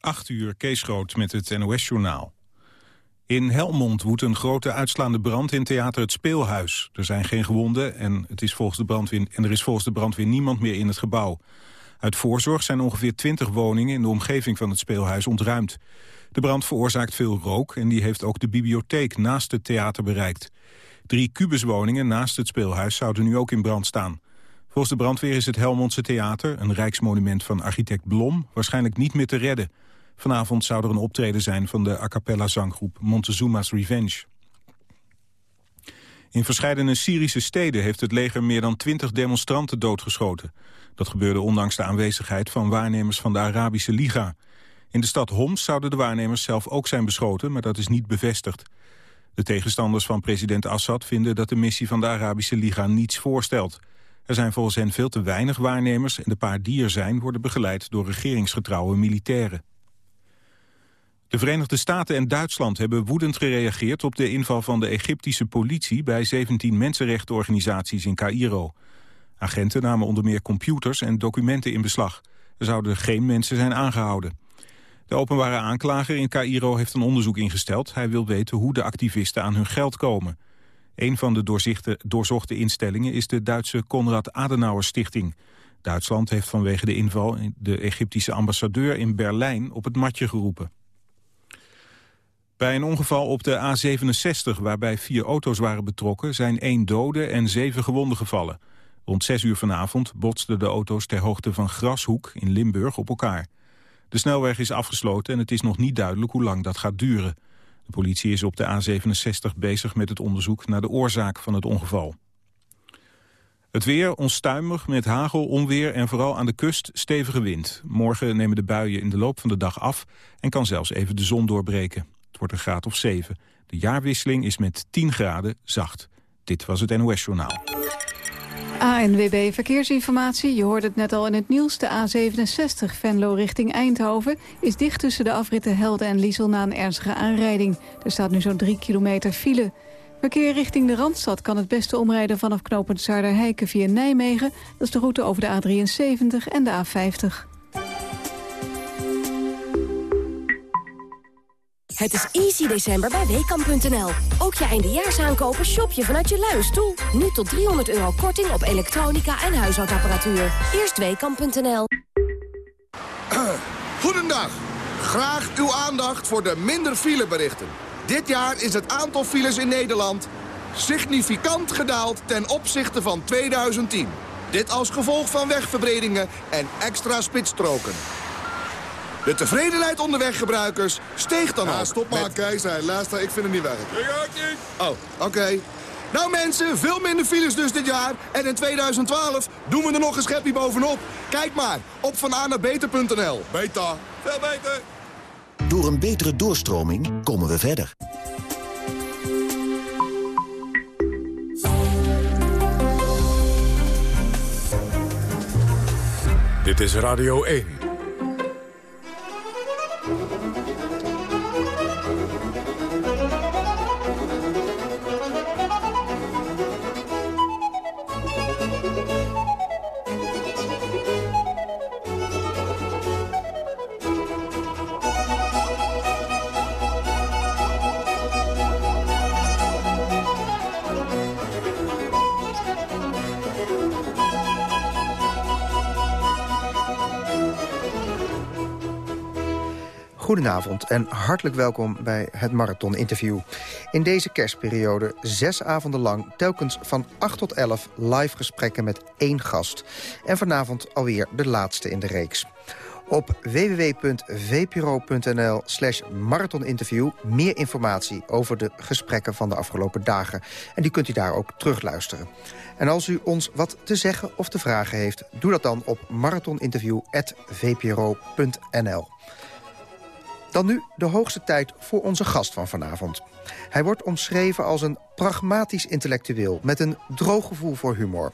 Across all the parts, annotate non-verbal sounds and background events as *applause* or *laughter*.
8 uur, Kees Groot met het NOS-journaal. In Helmond woedt een grote uitslaande brand in theater Het Speelhuis. Er zijn geen gewonden en, het is volgens de brandweer, en er is volgens de brandweer niemand meer in het gebouw. Uit voorzorg zijn ongeveer 20 woningen in de omgeving van het speelhuis ontruimd. De brand veroorzaakt veel rook en die heeft ook de bibliotheek naast het theater bereikt. Drie kubuswoningen naast het speelhuis zouden nu ook in brand staan. Volgens de brandweer is het Helmondse Theater, een rijksmonument van architect Blom, waarschijnlijk niet meer te redden. Vanavond zou er een optreden zijn van de a cappella zanggroep Montezuma's Revenge. In verschillende Syrische steden heeft het leger meer dan twintig demonstranten doodgeschoten. Dat gebeurde ondanks de aanwezigheid van waarnemers van de Arabische Liga. In de stad Homs zouden de waarnemers zelf ook zijn beschoten, maar dat is niet bevestigd. De tegenstanders van president Assad vinden dat de missie van de Arabische Liga niets voorstelt. Er zijn volgens hen veel te weinig waarnemers en de paar die er zijn worden begeleid door regeringsgetrouwe militairen. De Verenigde Staten en Duitsland hebben woedend gereageerd op de inval van de Egyptische politie bij 17 mensenrechtenorganisaties in Cairo. Agenten namen onder meer computers en documenten in beslag. Er zouden geen mensen zijn aangehouden. De openbare aanklager in Cairo heeft een onderzoek ingesteld. Hij wil weten hoe de activisten aan hun geld komen. Een van de doorzochte instellingen is de Duitse Konrad Adenauer Stichting. Duitsland heeft vanwege de inval de Egyptische ambassadeur in Berlijn op het matje geroepen. Bij een ongeval op de A67 waarbij vier auto's waren betrokken... zijn één dode en zeven gewonden gevallen. Rond zes uur vanavond botsten de auto's ter hoogte van Grashoek in Limburg op elkaar. De snelweg is afgesloten en het is nog niet duidelijk hoe lang dat gaat duren. De politie is op de A67 bezig met het onderzoek naar de oorzaak van het ongeval. Het weer onstuimig met hagel, onweer en vooral aan de kust stevige wind. Morgen nemen de buien in de loop van de dag af en kan zelfs even de zon doorbreken. Wordt een graad of 7. De jaarwisseling is met 10 graden zacht. Dit was het NOS Journaal. ANWB Verkeersinformatie. Je hoort het net al in het nieuws. De A67 Venlo richting Eindhoven is dicht tussen de afritten Helden en Liesel na een ernstige aanrijding. Er staat nu zo'n 3 kilometer file. Verkeer richting de Randstad kan het beste omrijden vanaf knooppunt Zuiderheiken via Nijmegen. Dat is de route over de A73 en de A50. Het is easy december bij Weekamp.nl. Ook je eindejaarsaankopen shop je vanuit je luie stoel. Nu tot 300 euro korting op elektronica en huishoudapparatuur. Eerst Weekamp.nl. *clears throat* Goedendag. Graag uw aandacht voor de minder fileberichten. Dit jaar is het aantal files in Nederland significant gedaald ten opzichte van 2010. Dit als gevolg van wegverbredingen en extra spitsstroken. De tevredenheid onder weggebruikers steeg dan al. stop maar, met... Keizer. Luister, ik vind het niet werk. Ik ook niet. Oh, oké. Nou mensen, veel minder files dus dit jaar. En in 2012 doen we er nog een schepje bovenop. Kijk maar, op vananabeter.nl. Beter. Veel beter. Door een betere doorstroming komen we verder. Dit is Radio 1. Goedenavond en hartelijk welkom bij het Marathon Interview. In deze kerstperiode zes avonden lang telkens van 8 tot 11 live gesprekken met één gast. En vanavond alweer de laatste in de reeks. Op www.vpro.nl slash marathoninterview meer informatie over de gesprekken van de afgelopen dagen. En die kunt u daar ook terugluisteren. En als u ons wat te zeggen of te vragen heeft, doe dat dan op marathoninterview.vpro.nl. Dan nu de hoogste tijd voor onze gast van vanavond. Hij wordt omschreven als een pragmatisch intellectueel... met een droog gevoel voor humor.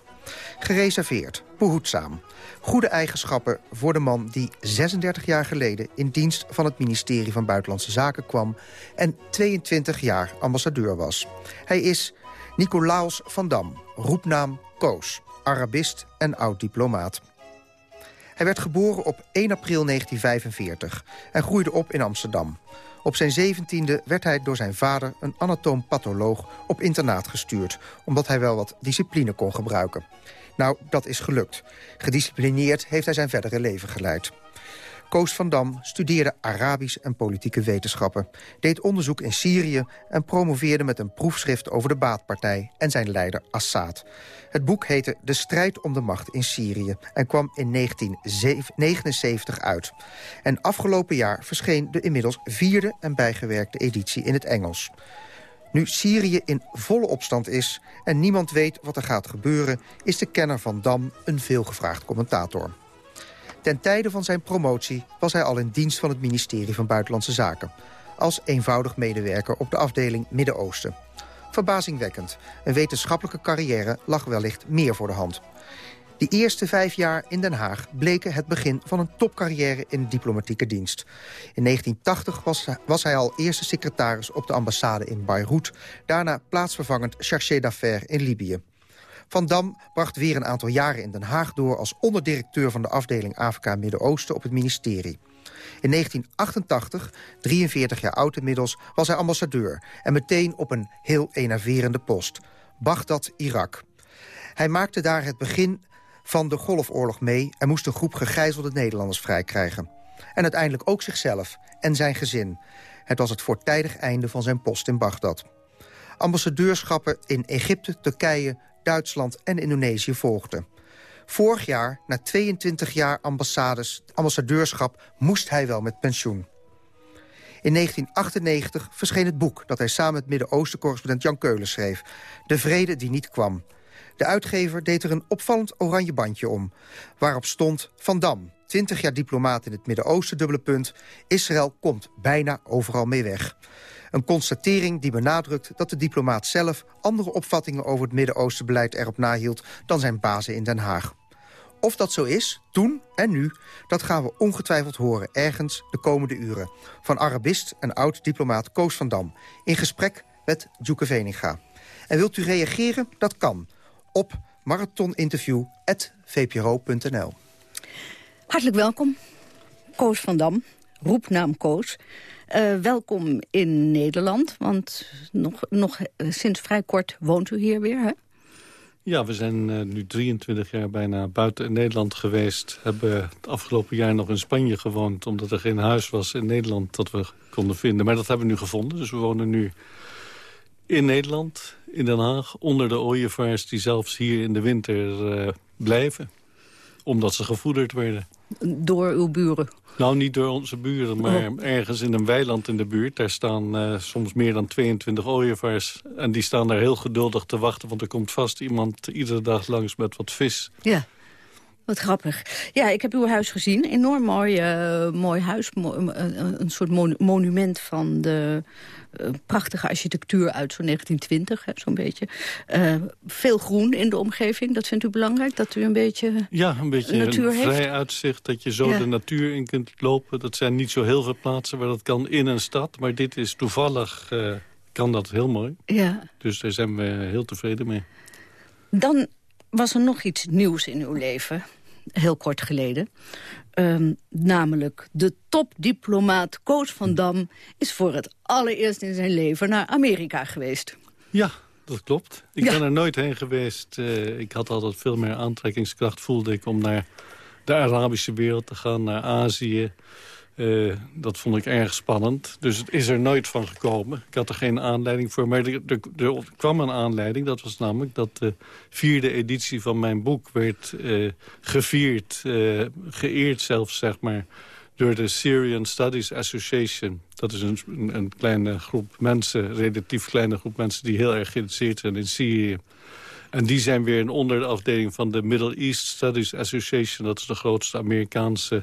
Gereserveerd, behoedzaam. Goede eigenschappen voor de man die 36 jaar geleden... in dienst van het ministerie van Buitenlandse Zaken kwam... en 22 jaar ambassadeur was. Hij is Nicolaus van Dam, roepnaam Koos. Arabist en oud-diplomaat. Hij werd geboren op 1 april 1945 en groeide op in Amsterdam. Op zijn zeventiende werd hij door zijn vader, een anatoom-patholoog, op internaat gestuurd... omdat hij wel wat discipline kon gebruiken. Nou, dat is gelukt. Gedisciplineerd heeft hij zijn verdere leven geleid. Koos van Dam studeerde Arabisch en politieke wetenschappen... deed onderzoek in Syrië en promoveerde met een proefschrift over de Baatpartij... en zijn leider Assad. Het boek heette De strijd om de macht in Syrië... en kwam in 1979 uit. En afgelopen jaar verscheen de inmiddels vierde en bijgewerkte editie in het Engels. Nu Syrië in volle opstand is en niemand weet wat er gaat gebeuren... is de kenner van Dam een veelgevraagd commentator. Ten tijde van zijn promotie was hij al in dienst van het ministerie van Buitenlandse Zaken. Als eenvoudig medewerker op de afdeling Midden-Oosten. Verbazingwekkend. Een wetenschappelijke carrière lag wellicht meer voor de hand. Die eerste vijf jaar in Den Haag bleken het begin van een topcarrière in de diplomatieke dienst. In 1980 was, hij al eerste secretaris op de ambassade in Beirut. Daarna plaatsvervangend chargé d'affaires in Libië. Van Dam bracht weer een aantal jaren in Den Haag door... als onderdirecteur van de afdeling Afrika Midden-Oosten op het ministerie. In 1988, 43 jaar oud inmiddels, was hij ambassadeur... en meteen op een heel enerverende post. Bagdad, Irak. Hij maakte daar het begin van de Golfoorlog mee... en moest een groep gegijzelde Nederlanders vrijkrijgen. En uiteindelijk ook zichzelf en zijn gezin. Het was het voortijdig einde van zijn post in Bagdad. Ambassadeurschappen in Egypte, Turkije, Duitsland en Indonesië volgden. Vorig jaar, na 22 jaar ambassadeurschap, moest hij wel met pensioen. In 1998 verscheen het boek dat hij samen met Midden-Oosten-correspondent Jan Keulen schreef. De vrede die niet kwam. De uitgever deed er een opvallend oranje bandje om. Waarop stond Van Dam, 20 jaar diplomaat in het Midden-Oosten, dubbele punt. Israël komt bijna overal mee weg. Een constatering die benadrukt dat de diplomaat zelf... andere opvattingen over het Midden-Oostenbeleid erop nahield... dan zijn bazen in Den Haag. Of dat zo is, toen en nu, dat gaan we ongetwijfeld horen... ergens de komende uren. Van Arabist en oud-diplomaat Koos van Dam. In gesprek met Djoeke Veninga. En wilt u reageren? Dat kan. Op marathoninterview.vpro.nl Hartelijk welkom, Koos van Dam, roepnaam Koos. Uh, welkom in Nederland, want nog, nog uh, sinds vrij kort woont u hier weer, hè? Ja, we zijn uh, nu 23 jaar bijna buiten Nederland geweest. Hebben het afgelopen jaar nog in Spanje gewoond... omdat er geen huis was in Nederland dat we konden vinden. Maar dat hebben we nu gevonden, dus we wonen nu in Nederland, in Den Haag... onder de ooievaars die zelfs hier in de winter blijven. Omdat ze gevoederd werden. Door uw buren? Nou, niet door onze buren, maar oh. ergens in een weiland in de buurt. Daar staan uh, soms meer dan 22 ooievaars. En die staan daar heel geduldig te wachten... want er komt vast iemand iedere dag langs met wat vis. Ja. Wat grappig. Ja, ik heb uw huis gezien. Enorm mooi, uh, mooi huis. Mo een, een, soort monument van de uh, prachtige architectuur uit zo'n 1920, zo'n beetje. Uh, veel groen in de omgeving, dat vindt u belangrijk? Dat u een beetje Ja, een beetje natuur een vrij uitzicht, dat je zo de natuur in kunt lopen. Dat zijn niet zo heel veel plaatsen waar dat kan in een stad. Maar dit is toevallig, kan dat heel mooi. Ja. Dus daar zijn we heel tevreden mee. Dan was er nog iets nieuws in uw leven heel kort geleden. Um, namelijk de topdiplomaat Koos van Dam... is voor het allereerst in zijn leven naar Amerika geweest. Ja, dat klopt. Ik ben er nooit heen geweest. Uh, ik had altijd veel meer aantrekkingskracht, voelde ik... om naar de Arabische wereld te gaan, naar Azië... Uh, dat vond ik erg spannend. Dus het is er nooit van gekomen. Ik had er geen aanleiding voor. Maar er, er, kwam een aanleiding. Dat was namelijk dat de vierde editie van mijn boek werd uh, gevierd. Uh, geëerd zelfs, zeg maar. Door de Syrian Studies Association. Dat is een, een kleine groep mensen, relatief kleine groep mensen... die heel erg geïnteresseerd zijn in Syrië. En die zijn weer een onderafdeling van de Middle East Studies Association. Dat is de grootste Amerikaanse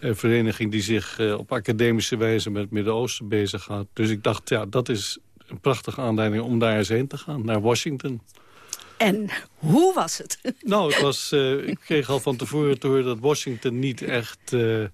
een vereniging die zich uh, op academische wijze met het Midden-Oosten bezighoudt. Dus ik dacht, ja, dat is een prachtige aanleiding om daar eens heen te gaan, naar Washington. En hoe was het? Nou, het was, uh, ik kreeg al van tevoren te horen dat Washington niet echt uh,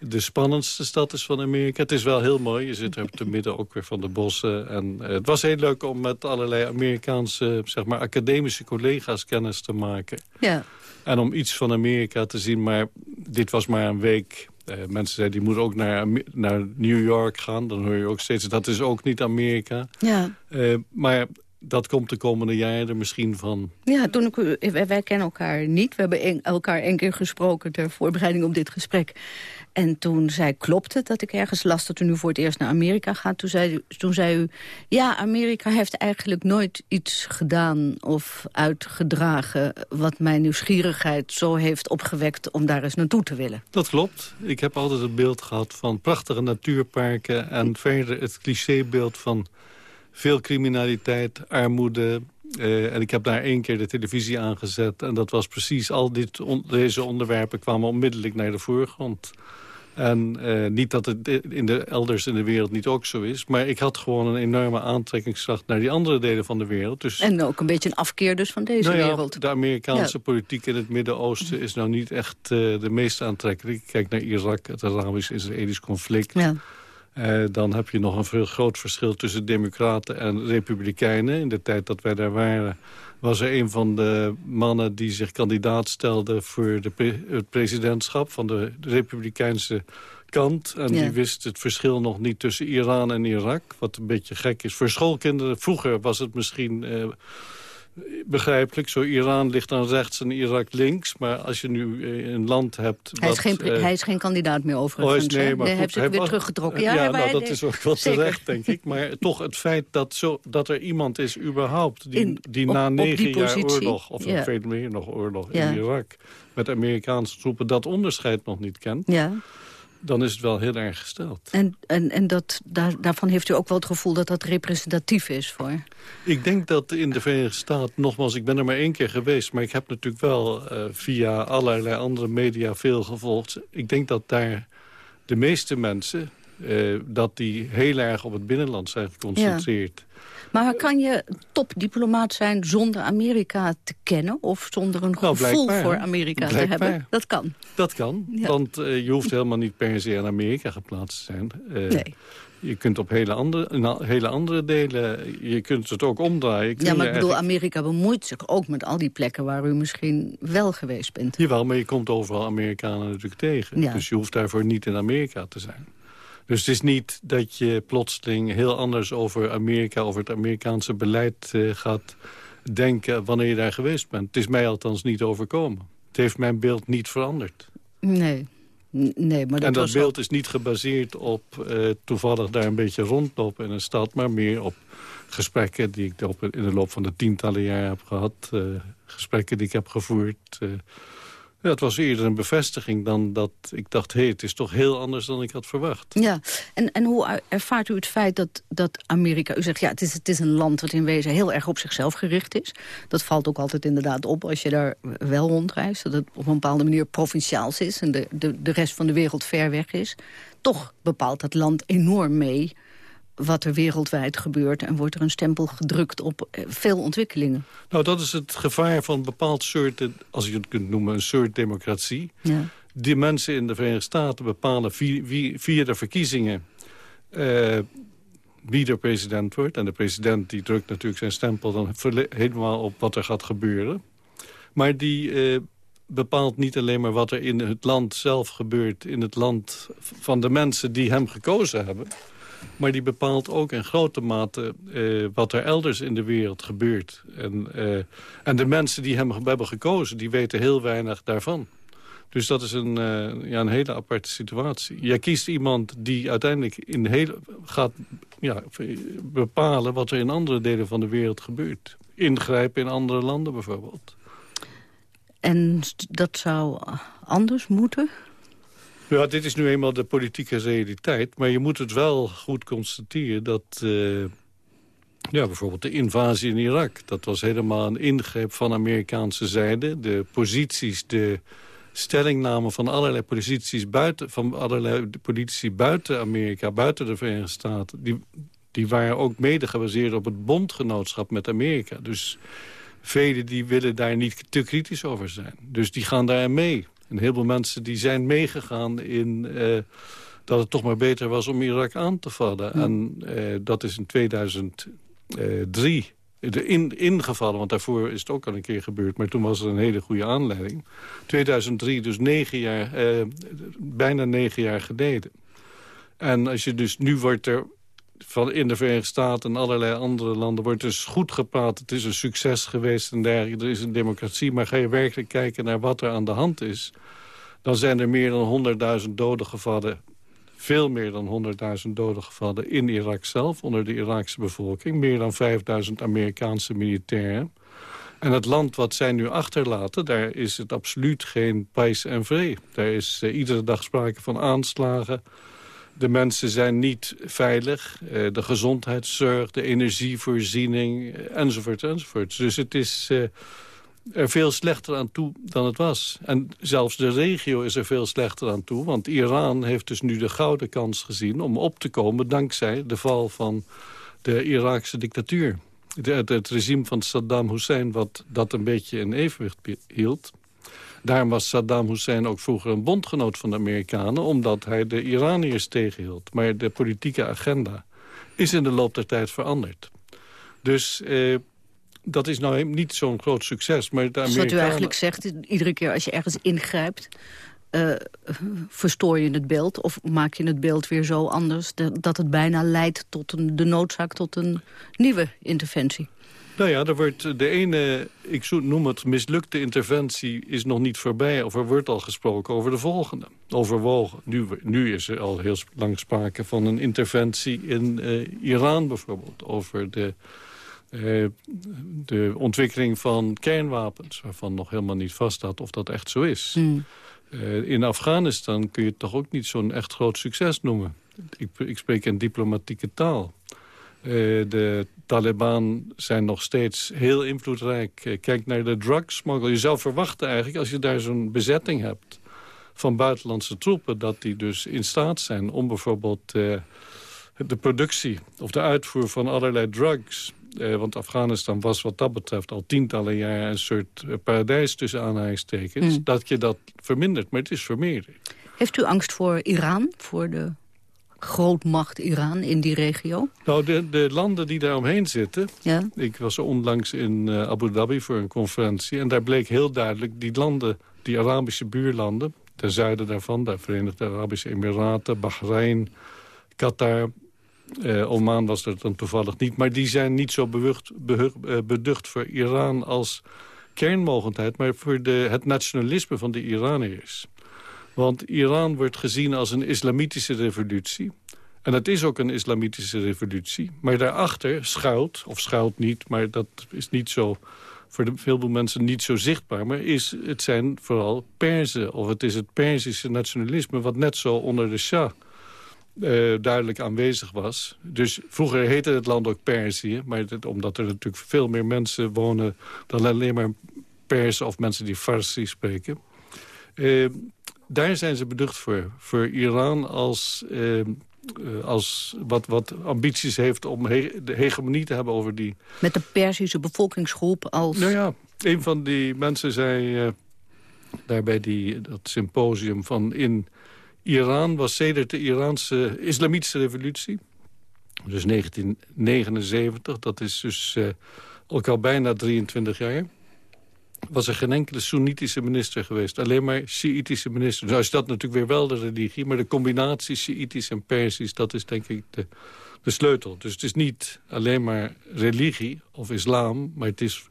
de spannendste stad is van Amerika. Het is wel heel mooi. Je zit er op het midden ook weer van de bossen. En het was heel leuk om met allerlei Amerikaanse zeg maar, academische collega's kennis te maken. Ja. En om iets van Amerika te zien, maar dit was maar een week. Uh, mensen zeiden, die moet ook naar, naar New York gaan. Dan hoor je ook steeds, dat is ook niet Amerika. Ja. Uh, maar dat komt de komende jaren misschien van... Ja, toen ik, wij, kennen elkaar niet. We hebben elkaar één keer gesproken ter voorbereiding op dit gesprek. En toen zei, klopt het dat ik ergens las dat u nu voor het eerst naar Amerika gaat? Toen zei, toen zei u, ja, Amerika heeft eigenlijk nooit iets gedaan of uitgedragen... wat mijn nieuwsgierigheid zo heeft opgewekt om daar eens naartoe te willen. Dat klopt. Ik heb altijd het beeld gehad van prachtige natuurparken... en verder het clichébeeld van veel criminaliteit, armoede... Uh, en ik heb daar één keer de televisie aangezet. En dat was precies, al dit deze onderwerpen kwamen onmiddellijk naar de voorgrond. En uh, niet dat het in de, elders in de wereld niet ook zo is. Maar ik had gewoon een enorme aantrekkingskracht naar die andere delen van de wereld. Dus, en ook een beetje een afkeer dus van deze nou ja, wereld. De Amerikaanse politiek in het Midden-Oosten is nou niet echt uh, de meest aantrekkelijk. Kijk naar Irak, het Arabisch-Israëlisch conflict. Ja. Uh, dan heb je nog een veel groot verschil tussen democraten en republikeinen. In de tijd dat wij daar waren was er een van de mannen die zich kandidaat stelde... voor de pre het presidentschap van de, republikeinse kant. En Ja. die wist het verschil nog niet tussen Iran en Irak. Wat een beetje gek is. Voor schoolkinderen, vroeger was het misschien... eh, begrijpelijk. Zo Iran ligt dan rechts en Irak links. Maar als je nu eh, een land hebt... Hij is, geen, eh, hij is geen kandidaat meer Oh, overigens. nee, maar Hij heeft zich weer was- teruggetrokken. Ja, Ja, nou, dat is ook wel zeker. terecht, denk ik. Maar *laughs* toch het feit dat, zo, dat er iemand is überhaupt... die, In- die op- na negen jaar oorlog, of ja. veel meer nog oorlog Ja. in Irak... met Amerikaanse troepen dat onderscheid nog niet kent... Ja, dan is het wel heel erg gesteld. en, en, en dat, daar, daarvan heeft u ook wel het gevoel dat dat representatief is voor... Ik denk dat in de Verenigde Staten, nogmaals, ik ben er maar één keer geweest... maar ik heb natuurlijk wel eh, via allerlei andere media veel gevolgd. Ik denk dat daar de meeste mensen... eh, dat die heel erg op het binnenland zijn geconcentreerd. Maar kan je topdiplomaat zijn zonder Amerika te kennen... of zonder een Nou, gevoel voor? Amerika te hebben? Dat kan. Dat kan, Ja. want eh, je hoeft helemaal niet per se in Amerika geplaatst te zijn. Eh, Nee. Je kunt op hele andere, al- hele andere delen, je kunt het ook omdraaien. Kun Ja, maar ik bedoel, eigenlijk- Amerika bemoeit zich ook met al die plekken... waar u misschien wel geweest bent. Jawel, maar je komt overal Amerikanen natuurlijk tegen. Ja. Dus je hoeft daarvoor niet in Amerika te zijn. Dus het is niet dat je plotseling heel anders over Amerika... over het Amerikaanse beleid eh, gaat denken wanneer je daar geweest bent. Het is mij althans niet overkomen. Het heeft mijn beeld niet veranderd. Nee. Nee, maar dat, en dat was beeld is niet gebaseerd op eh, toevallig daar een beetje rondlopen in een stad... maar meer op gesprekken die ik op, in de loop van de tientallen jaar heb gehad. eh, gesprekken die ik heb gevoerd. Ja, het was eerder een bevestiging dan dat ik dacht... hé, het is toch heel anders dan ik had verwacht. Ja, en, en hoe ervaart u het feit dat, dat Amerika... U zegt, ja, het is, het is een land dat in wezen heel erg op zichzelf gericht is. Dat valt ook altijd inderdaad op als je daar wel rondreist. Dat het op een bepaalde manier provinciaals is... en de, de, de rest van de wereld ver weg is. Toch bepaalt dat land enorm mee wat er wereldwijd gebeurt... en wordt er een stempel gedrukt op eh, veel ontwikkelingen. Nou, dat is het gevaar van bepaald soorten... als je het kunt noemen, een soort democratie... Ja. die mensen in de Verenigde Staten bepalen via, via- via de verkiezingen... eh, wie er president wordt. En de president die drukt natuurlijk zijn stempel dan helemaal op wat er gaat gebeuren. Maar die eh, bepaalt niet alleen maar wat er in het land zelf gebeurt... in het land van de mensen die hem gekozen hebben... maar die bepaalt ook in grote mate eh, wat er elders in de wereld gebeurt. En, eh, en de mensen die hem hebben gekozen, die weten heel weinig daarvan. Dus dat is een, eh, ja, een hele aparte situatie. Jij kiest iemand die uiteindelijk in gaat ja, bepalen... wat er in andere delen van de wereld gebeurt. Ingrijpen in andere landen bijvoorbeeld. En dat zou anders moeten? Ja, dit is nu eenmaal de politieke realiteit. Maar je moet het wel goed constateren dat... eh, ja, bijvoorbeeld de invasie in Irak. Dat was helemaal een ingreep van Amerikaanse zijde. De posities, de stellingnamen van allerlei posities buiten, van allerlei politici buiten Amerika, buiten de Verenigde Staten, die, die waren ook mede gebaseerd op het bondgenootschap met Amerika. Dus velen die willen daar niet te kritisch over zijn. Dus die gaan daar mee. En heel veel mensen die zijn meegegaan in eh, dat het toch maar beter was om Irak aan te vallen. En eh, dat is in 2003 in, ingevallen, want daarvoor is het ook al een keer gebeurd... maar toen was er een hele goede aanleiding. 2003, dus negen jaar, eh, bijna negen jaar geleden. En als je dus nu wordt er van in de Verenigde Staten en allerlei andere landen wordt dus goed gepraat. Het is een succes geweest en dergelijke. Er is een democratie. Maar ga je werkelijk kijken naar wat er aan de hand is... dan zijn er meer dan 100.000 doden gevallen. Veel meer dan 100.000 doden gevallen in Irak zelf... onder de Iraakse bevolking. Meer dan 5.000 Amerikaanse militairen. En het land wat zij nu achterlaten, daar is het absoluut geen pijs en vree. Daar is uh, iedere dag sprake van aanslagen de mensen zijn niet veilig. Uh, de gezondheidszorg, de energievoorziening, uh, enzovoort, enzovoort. Dus het is uh, er veel slechter aan toe dan het was. En zelfs de regio is er veel slechter aan toe. Want Iran heeft dus nu de gouden kans gezien om op te komen... dankzij de val van de Iraakse dictatuur. Het regime van Saddam Hussein, wat dat een beetje in evenwicht hield... Daarom was Saddam Hussein ook vroeger een bondgenoot van de Amerikanen... omdat hij de Iraniërs tegenhield. Maar de politieke agenda is in de loop der tijd veranderd. Dus eh, dat is nou niet zo'n groot succes. Maar de Amerikanen... Dus wat u eigenlijk zegt, iedere keer als je ergens ingrijpt... Uh, verstoor je het beeld of maak je het beeld weer zo anders... dat het bijna leidt tot een, de noodzaak tot een nieuwe interventie? Nou ja, er wordt de ene, ik noem het mislukte interventie, is nog niet voorbij. Of er wordt al gesproken over de volgende. Overwogen. Nu, nu is er al heel lang sprake van een interventie in uh, Iran bijvoorbeeld. Over de, uh, de ontwikkeling van kernwapens. Waarvan nog helemaal niet vaststaat of dat echt zo is. Mm. Uh, in Afghanistan kun je het toch ook niet zo'n echt groot succes noemen. Ik, ik spreek in diplomatieke taal. Uh, de Taliban zijn nog steeds heel invloedrijk. Uh, kijk naar de drugsmokkel. Je zou verwachten eigenlijk, als je daar zo'n bezetting hebt... van buitenlandse troepen, dat die dus in staat zijn... om bijvoorbeeld uh, de productie of de uitvoer van allerlei drugs... want Afghanistan was wat dat betreft al tientallen jaren... een soort paradijs tussen aanhalingstekens... Mm. dat je dat vermindert, maar het is vermeerderd. Heeft u angst voor Iran, voor de grootmacht Iran in die regio? Nou, de, de landen die daar omheen zitten... Ja? Ik was onlangs in uh, Abu Dhabi voor een conferentie... en daar bleek heel duidelijk die landen, die Arabische buurlanden... ten zuiden daarvan, de Verenigde Arabische Emiraten, Bahrein, Qatar... Uh, Oman was er dan toevallig niet. Maar die zijn niet zo beducht, beducht voor Iran als kernmogendheid... maar voor de, het nationalisme van de Iraniërs. Want Iran wordt gezien als een islamitische revolutie. En dat is ook een islamitische revolutie. Maar daarachter schuilt, of schuilt niet, maar dat is niet zo voor veel mensen niet zo zichtbaar. Maar is, het zijn vooral Perzen, of het is het Perzische nationalisme... wat net zo onder de Shah uh, duidelijk aanwezig was. Dus vroeger heette het land ook Perzië... maar omdat er natuurlijk veel meer mensen wonen... dan alleen maar Persen of mensen die Farsi spreken... Uh, daar zijn ze beducht voor. Voor Iran als, eh, als wat, wat ambities heeft om he de hegemonie te hebben over die... Met de Persische bevolkingsgroep als... Nou ja, een van die mensen zei uh, daar bij die, dat symposium van... in Iran was sedert de Iraanse islamitische revolutie... dus 1979, dat is dus uh, ook al bijna 23 jaar was er geen enkele Soenitische minister geweest. Alleen maar Sjiitische ministers. Nou is dat natuurlijk weer wel de religie... maar de combinatie Sjiitisch en Persisch... dat is denk ik de, de sleutel. Dus het is niet alleen maar religie of islam... maar het is...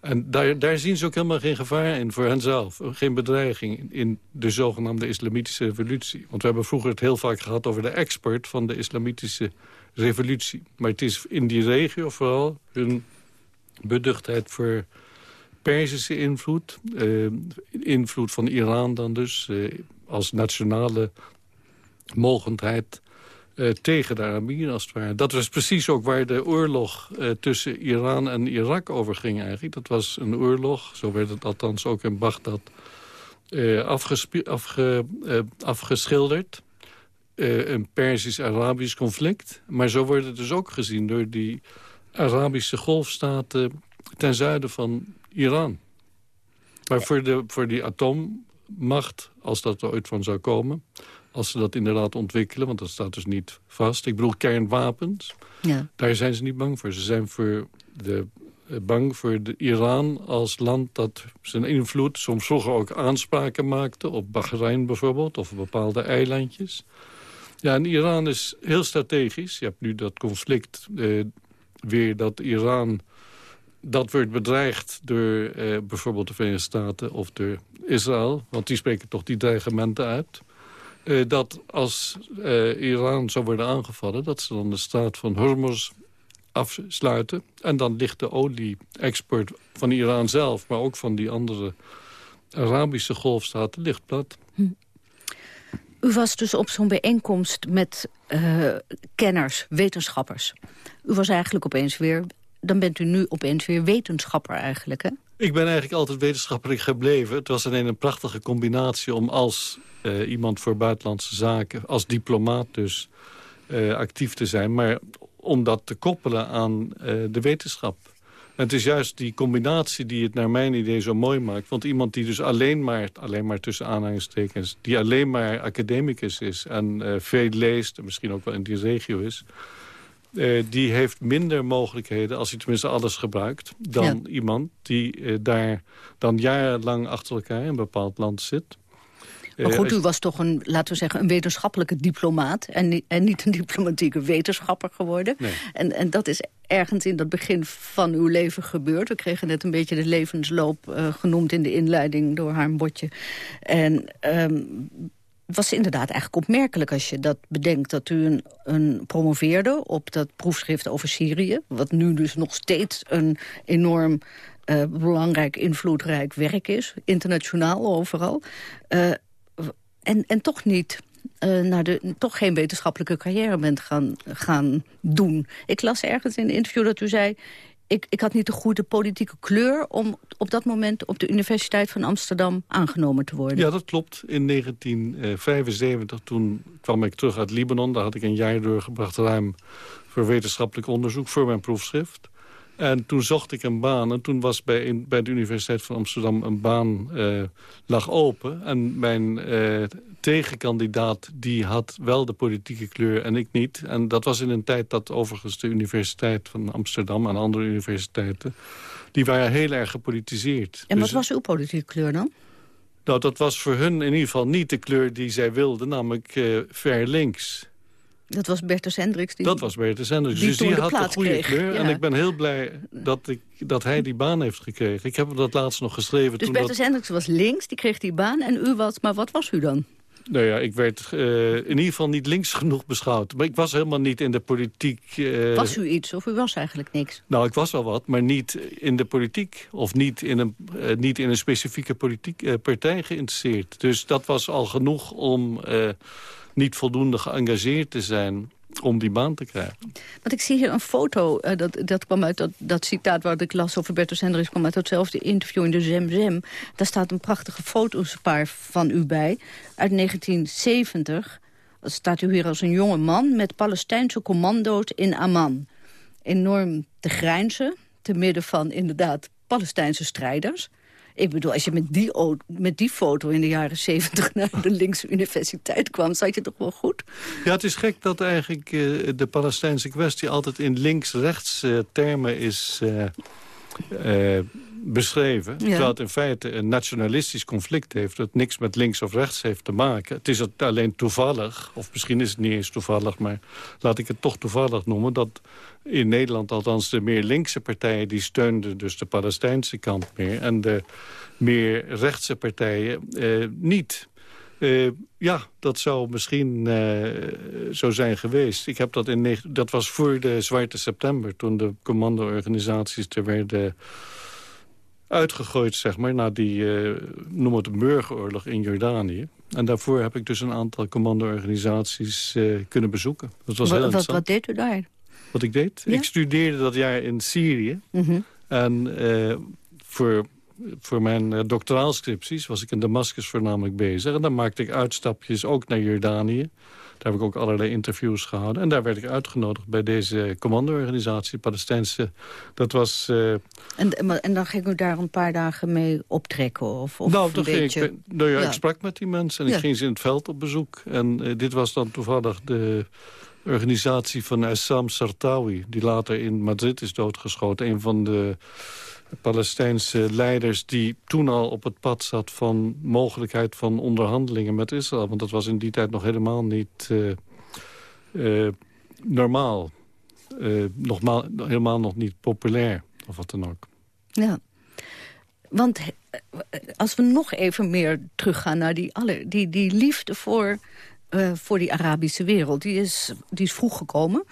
En daar, daar zien ze ook helemaal geen gevaar in voor henzelf. Geen bedreiging in de zogenaamde islamitische revolutie. Want we hebben vroeger het heel vaak gehad over de export van de islamitische revolutie. Maar het is in die regio vooral hun beduchtheid voor Perzische invloed. Uh, invloed van Iran dan dus. Uh, als nationale mogendheid uh, tegen de Arabieren als het ware. Dat was precies ook waar de oorlog tussen Iran en Irak over ging eigenlijk. Dat was een oorlog, zo werd het althans ook in Bagdad afge afgeschilderd. een Persisch-Arabisch conflict. Maar zo wordt het dus ook gezien door die Arabische golfstaten ten zuiden van Iran. Maar voor, de, voor die atoommacht, als dat er ooit van zou komen... als ze dat inderdaad ontwikkelen, want dat staat dus niet vast. Ik bedoel, kernwapens, ja. daar zijn ze niet bang voor. Ze zijn voor de, bang voor de Iran als land dat zijn invloed... soms vroeger ook aanspraken maakte op Bahrein bijvoorbeeld... of bepaalde eilandjes. Ja, en Iran is heel strategisch. Je hebt nu dat conflict eh, weer dat Iran... dat wordt bedreigd door eh, bijvoorbeeld de Verenigde Staten of door Israël. Want die spreken toch die dreigementen uit. Eh, dat als eh, Iran zou worden aangevallen... dat ze dan de straat van Hormuz afsluiten. En dan ligt de olie-export van Iran zelf... maar ook van die andere Arabische golfstaten ligt plat. Hm. U was dus op zo'n bijeenkomst met uh, kenners, wetenschappers. U was eigenlijk opeens weer... dan bent u nu opeens weer wetenschapper eigenlijk, hè? Ik ben eigenlijk altijd wetenschapper gebleven. Het was alleen een prachtige combinatie om als uh, iemand voor buitenlandse zaken... als diplomaat dus uh, actief te zijn. Maar om dat te koppelen aan de wetenschap het is juist die combinatie die het naar mijn idee zo mooi maakt. Want iemand die dus alleen maar, alleen maar tussen aanhalingstekens... die alleen maar academicus is en veel leest... en misschien ook wel in die regio is... Uh, die heeft minder mogelijkheden, als hij tenminste alles gebruikt... dan iemand die uh, daar dan jarenlang achter elkaar in een bepaald land zit... Maar goed, u was toch een, laten we zeggen, een wetenschappelijke diplomaat... en, en niet een diplomatieke wetenschapper geworden. En, en dat is ergens in dat begin van uw leven gebeurd. We kregen net een beetje de levensloop uh, genoemd in de inleiding door haar Botje. En um, was inderdaad eigenlijk opmerkelijk als je dat bedenkt... dat u een, een, promoveerde op dat proefschrift over Syrië... wat nu dus nog steeds een enorm uh, belangrijk, invloedrijk werk is. Internationaal, overal. Uh, en, en toch niet uh, naar de, toch geen wetenschappelijke carrière bent gaan, gaan doen. Ik las ergens in een interview dat u zei... Ik, ik had niet de goede politieke kleur om op dat moment op de Universiteit van Amsterdam aangenomen te worden. Ja, dat klopt. In 1975, toen kwam ik terug uit Libanon. Daar had ik een jaar doorgebracht ruim voor wetenschappelijk onderzoek voor mijn proefschrift. En toen zocht ik een baan. En toen was bij, in, bij de Universiteit van Amsterdam een baan uh, lag open. En mijn uh, tegenkandidaat die had wel de politieke kleur en ik niet. En dat was in een tijd dat overigens de Universiteit van Amsterdam... en andere universiteiten, die waren heel erg gepolitiseerd. En wat dus- was uw politieke kleur dan? Nou, dat was voor hun in ieder geval niet de kleur die zij wilden, namelijk uh, ver links. Dat was Bertus Hendricks. Die, dat was Bertus Hendricks. Die dus die had de goede kleur. En ik ben heel blij dat, ik, dat hij die baan heeft gekregen. Ik heb dat laatst nog geschreven. Dus toen Bertus Hendricks was links, die kreeg die baan. En u was, maar wat was u dan? Nou ja, ik werd uh, in ieder geval niet links genoeg beschouwd. Maar ik was helemaal niet in de politiek... Uh... Was u iets of u was eigenlijk niks? Nou, ik was wel wat, maar niet in de politiek. Of niet in een, uh, niet in een specifieke politiek, partij geïnteresseerd. Dus dat was al genoeg om niet voldoende geëngageerd te zijn om die baan te krijgen. Want ik zie hier een foto, uh, dat, dat kwam uit dat, dat citaat wat ik las over Bertus Hendricks... kwam uit datzelfde interview in de Zemzem. Daar staat een prachtige foto's-paar van u bij, uit 1970. Dat staat u hier als een jonge man met Palestijnse commando's in Amman. Enorm te grijnzen, te midden van inderdaad Palestijnse strijders... Ik bedoel, als je met die, met die foto in de jaren zeventig naar de linkse universiteit kwam... zat je toch wel goed? Ja, het is gek dat eigenlijk uh, de Palestijnse kwestie... altijd in links-rechts uh, termen is... Uh, beschreven. Terwijl het in feite een nationalistisch conflict heeft... dat niks met links of rechts heeft te maken. Het is alleen toevallig, of misschien is het niet eens toevallig... maar laat ik het toch toevallig noemen... dat in Nederland althans de meer linkse partijen... die steunden dus de Palestijnse kant meer... en de meer rechtse partijen eh, niet... Uh, ja, dat zou misschien uh, zo zijn geweest. Ik heb dat in dat was voor de Zwarte September, toen de commandoorganisaties er werden uitgegooid, zeg maar, na die, uh, noem het, burgeroorlog in Jordanië. En daarvoor heb ik dus een aantal commandoorganisaties uh, kunnen bezoeken. Dat was wat, heel wat, wat deed u daar? Wat ik deed? Ik studeerde dat jaar in Syrië. Mm En uh, voor voor mijn doctoraalscripties was ik in Damascus voornamelijk bezig. En dan maakte ik uitstapjes ook naar Jordanië. Daar heb ik ook allerlei interviews gehouden. En daar werd ik uitgenodigd bij deze commandoorganisatie, Palestijnse. Dat was... Uh... En, en dan ging u daar een paar dagen mee optrekken? Of, of nou, dan ging ik, nou ja, ik sprak met die mensen en ik ging ze in het veld op bezoek. En uh, dit was dan toevallig de organisatie van Essam Sartawi... die later in Madrid is doodgeschoten. Een van de Palestijnse leiders die toen al op het pad zat... van mogelijkheid van onderhandelingen met Israël. Want dat was in die tijd nog helemaal niet uh, normaal. Uh, nogmaal, helemaal nog niet populair, of wat dan ook. Ja, want als we nog even meer teruggaan naar die, alle, die, die liefde voor voor die Arabische wereld. Die is, die is vroeg gekomen.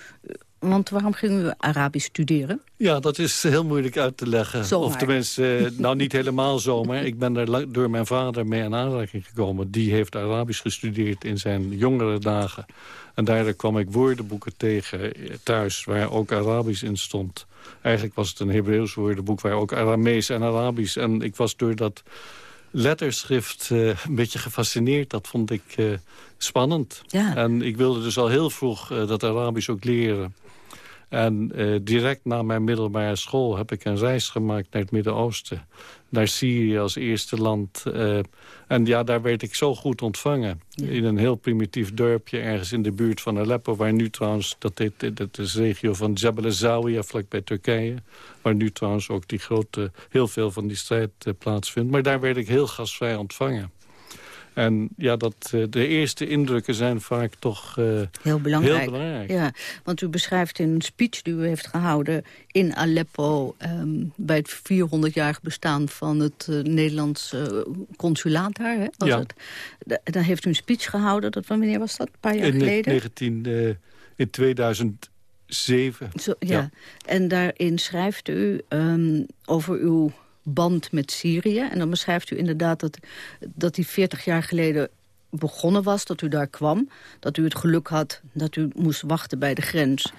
Want waarom gingen we Arabisch studeren? Ja, dat is heel moeilijk uit te leggen. Zomaar. Of tenminste, eh, nou niet helemaal zomaar. Ik ben er door mijn vader mee in aanraking gekomen. Die heeft Arabisch gestudeerd in zijn jongere dagen. En daardoor kwam ik woordenboeken tegen thuis waar ook Arabisch in stond. Eigenlijk was het een Hebreeuws woordenboek waar ook Aramees en Arabisch. En ik was door dat letterschrift uh, een beetje gefascineerd. Dat vond ik uh, spannend. Ja. En ik wilde dus al heel vroeg uh, dat Arabisch ook leren. En direct na mijn middelbare school heb ik een reis gemaakt naar het Midden-Oosten. Naar Syrië als eerste land. en ja, daar werd ik zo goed ontvangen. In een heel primitief dorpje ergens in de buurt van Aleppo. Waar nu trouwens, dat, heet, dat is de regio van Jebel Zawiya, vlakbij Turkije. Waar nu trouwens ook die grote, heel veel van die strijd uh, plaatsvindt. Maar daar werd ik heel gastvrij ontvangen. En ja, dat, uh, de eerste indrukken zijn vaak toch uh, heel, belangrijk. heel belangrijk. Ja, want u beschrijft in een speech die u heeft gehouden in Aleppo... Um, bij het 400-jarig bestaan van het uh, Nederlands consulaat daar. Hè, was ja. het. Da daar heeft u een speech gehouden. Dat, wanneer was dat? Een paar jaar in geleden? 19, in 2000 zeven. Zo, ja. ja. en daarin schrijft u um, over uw band met Syrië. En dan beschrijft u inderdaad dat, dat die 40 jaar geleden begonnen was, dat u daar kwam. Dat u het geluk had dat u moest wachten bij de grens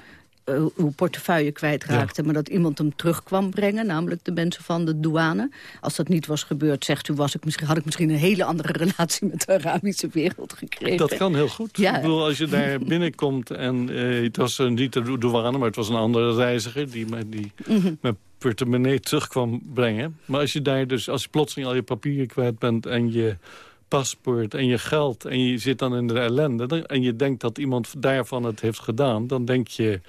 uw portefeuille kwijtraakte... Ja. maar dat iemand hem terug kwam brengen, namelijk de mensen van de douane. Als dat niet was gebeurd, zegt u, was ik misschien, had ik misschien een hele andere relatie met de Arabische wereld gekregen. Dat kan heel goed. Ja. Ik bedoel, als je daar *laughs* binnenkomt en uh, het was uh, niet de douane... maar het was een andere reiziger die, die mm -hmm. met portemonnee terug kwam brengen. Maar als je daar dus, als je plotseling al je papieren kwijt bent en je paspoort en je geld... en je zit dan in de ellende en je denkt dat iemand daarvan het heeft gedaan... dan denk je,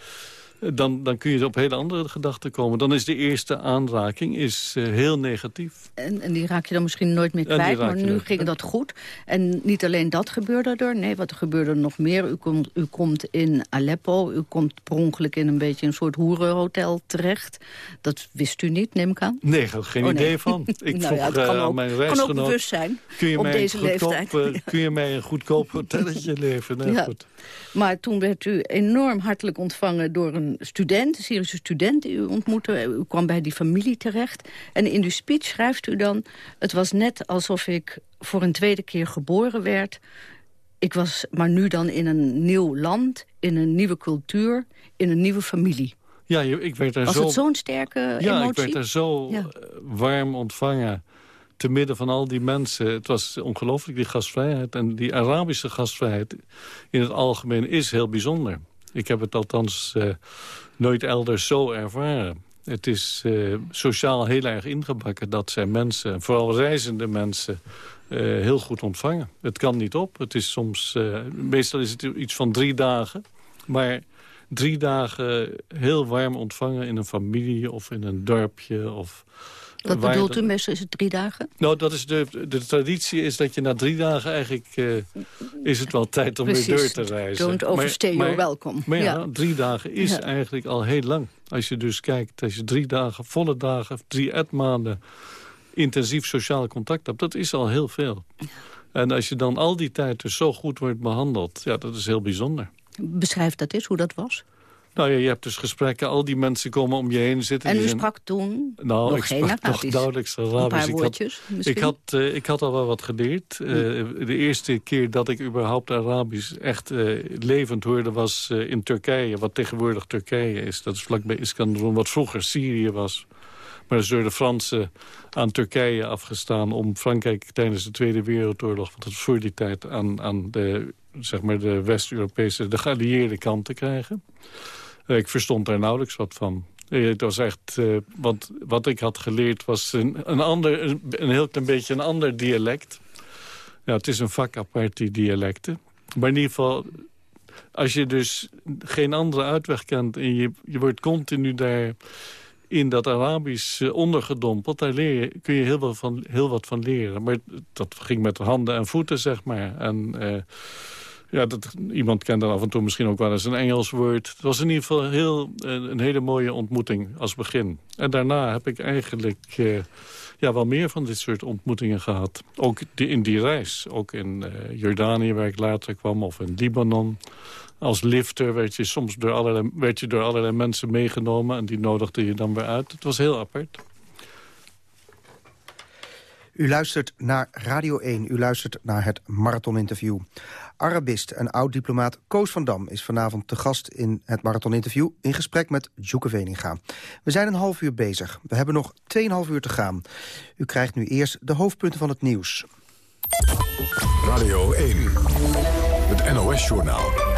dan, dan kun je op hele andere gedachten komen. Dan is de eerste aanraking is, uh, heel negatief. En, en die raak je dan misschien nooit meer kwijt, maar nu ging dat goed. En niet alleen dat gebeurde er, nee, wat er gebeurde nog meer. U komt, u komt in Aleppo, u komt per ongeluk in een beetje een soort hoerenhotel terecht. Dat wist u niet, neem ik aan? Nee, ik had geen oh, nee. idee van. *laughs* Ik nou vroeg ja, dat kan uh, ook, mijn kan reisgenoot... ook bewust zijn kun je op mij deze een goedkoop, leeftijd. *laughs* uh, kun je mij een goedkoop hotelletje leveren? Nee, Ja. goed. Maar toen werd u enorm hartelijk ontvangen door een student, een Syrische student die u ontmoette. U kwam bij die familie terecht. En in uw speech schrijft u dan... het was net alsof ik voor een tweede keer geboren werd. Ik was maar nu dan in een nieuw land, in een nieuwe cultuur, in een nieuwe familie. Ja, ik werd er Was zo... het zo'n sterke Ja, emotie? ik werd er zo Ja. eh, warm ontvangen. Te midden van al die mensen. Het was ongelooflijk, die gastvrijheid. En die Arabische gastvrijheid in het algemeen is heel bijzonder. Ik heb het althans eh, nooit elders zo ervaren. Het is eh, sociaal heel erg ingebakken dat zij mensen, vooral reizende mensen, eh, heel goed ontvangen. Het kan niet op. Het is soms, meestal is het iets van drie dagen. Maar drie dagen heel warm ontvangen in een familie of in een dorpje. Of Wat bedoelt dan- u? Meestal is het drie dagen? nou, dat is de, de traditie is dat je na drie dagen eigenlijk... eh, is het wel tijd om weer door te reizen. Don't overstay your welcome. Maar ja, Ja. drie dagen is Ja. eigenlijk al heel lang. Als je dus kijkt, als je drie dagen, volle dagen... drie etmaanden intensief sociaal contact hebt... dat is al heel veel. En als je dan al die tijd dus zo goed wordt behandeld... ja, dat is heel bijzonder. Beschrijf dat eens, hoe dat was. Nou ja, je hebt dus gesprekken, al die mensen komen om je heen zitten. En u zijn- sprak toen nou, nog ik geen sprak Arabisch? nauwelijks Een Arabisch. paar Ik had- woordjes misschien? Ik had, eh, ik had al wel wat geleerd. Eh, de eerste keer dat ik überhaupt Arabisch echt eh, levend hoorde... was in Turkije, wat tegenwoordig Turkije is. Dat is vlakbij Iskenderun, wat vroeger Syrië was. Maar dat is door de Fransen aan Turkije afgestaan... om Frankrijk tijdens de Tweede Wereldoorlog... want dat was voor die tijd aan, aan de, zeg maar de West-Europese... de geallieerde kant te krijgen. Eh, ik verstond daar nauwelijks wat van. Eh, Het was echt, eh, want wat ik had geleerd was een, een, ander, een, heel klein beetje een ander dialect. Ja, het is een vak apart, die dialecten. Maar in ieder geval, als je dus geen andere uitweg kent... en je, je wordt continu daar in dat Arabisch uh, ondergedompeld. Daar leer je, kun je heel wat, van, heel wat van leren. Maar dat ging met handen en voeten, zeg maar. En uh, ja, dat, iemand kent dan af en toe misschien ook wel eens een Engels woord. Het was in ieder geval heel, een hele mooie ontmoeting als begin. En daarna heb ik eigenlijk uh, ja, wel meer van dit soort ontmoetingen gehad. Ook in die reis. Ook in Jordanië, waar ik later kwam, of in Libanon als lifter werd je soms door allerlei, werd je door allerlei mensen meegenomen... en die nodigden je dan weer uit. Het was heel apart. U luistert naar Radio 1. U luistert naar het marathoninterview. Arabist en oud-diplomaat Koos van Dam is vanavond te gast in het marathoninterview... in gesprek met Joeke Veninga. We zijn een half uur bezig. We hebben nog 2,5 uur te gaan. U krijgt nu eerst de hoofdpunten van het nieuws. Radio 1, het NOS-journaal.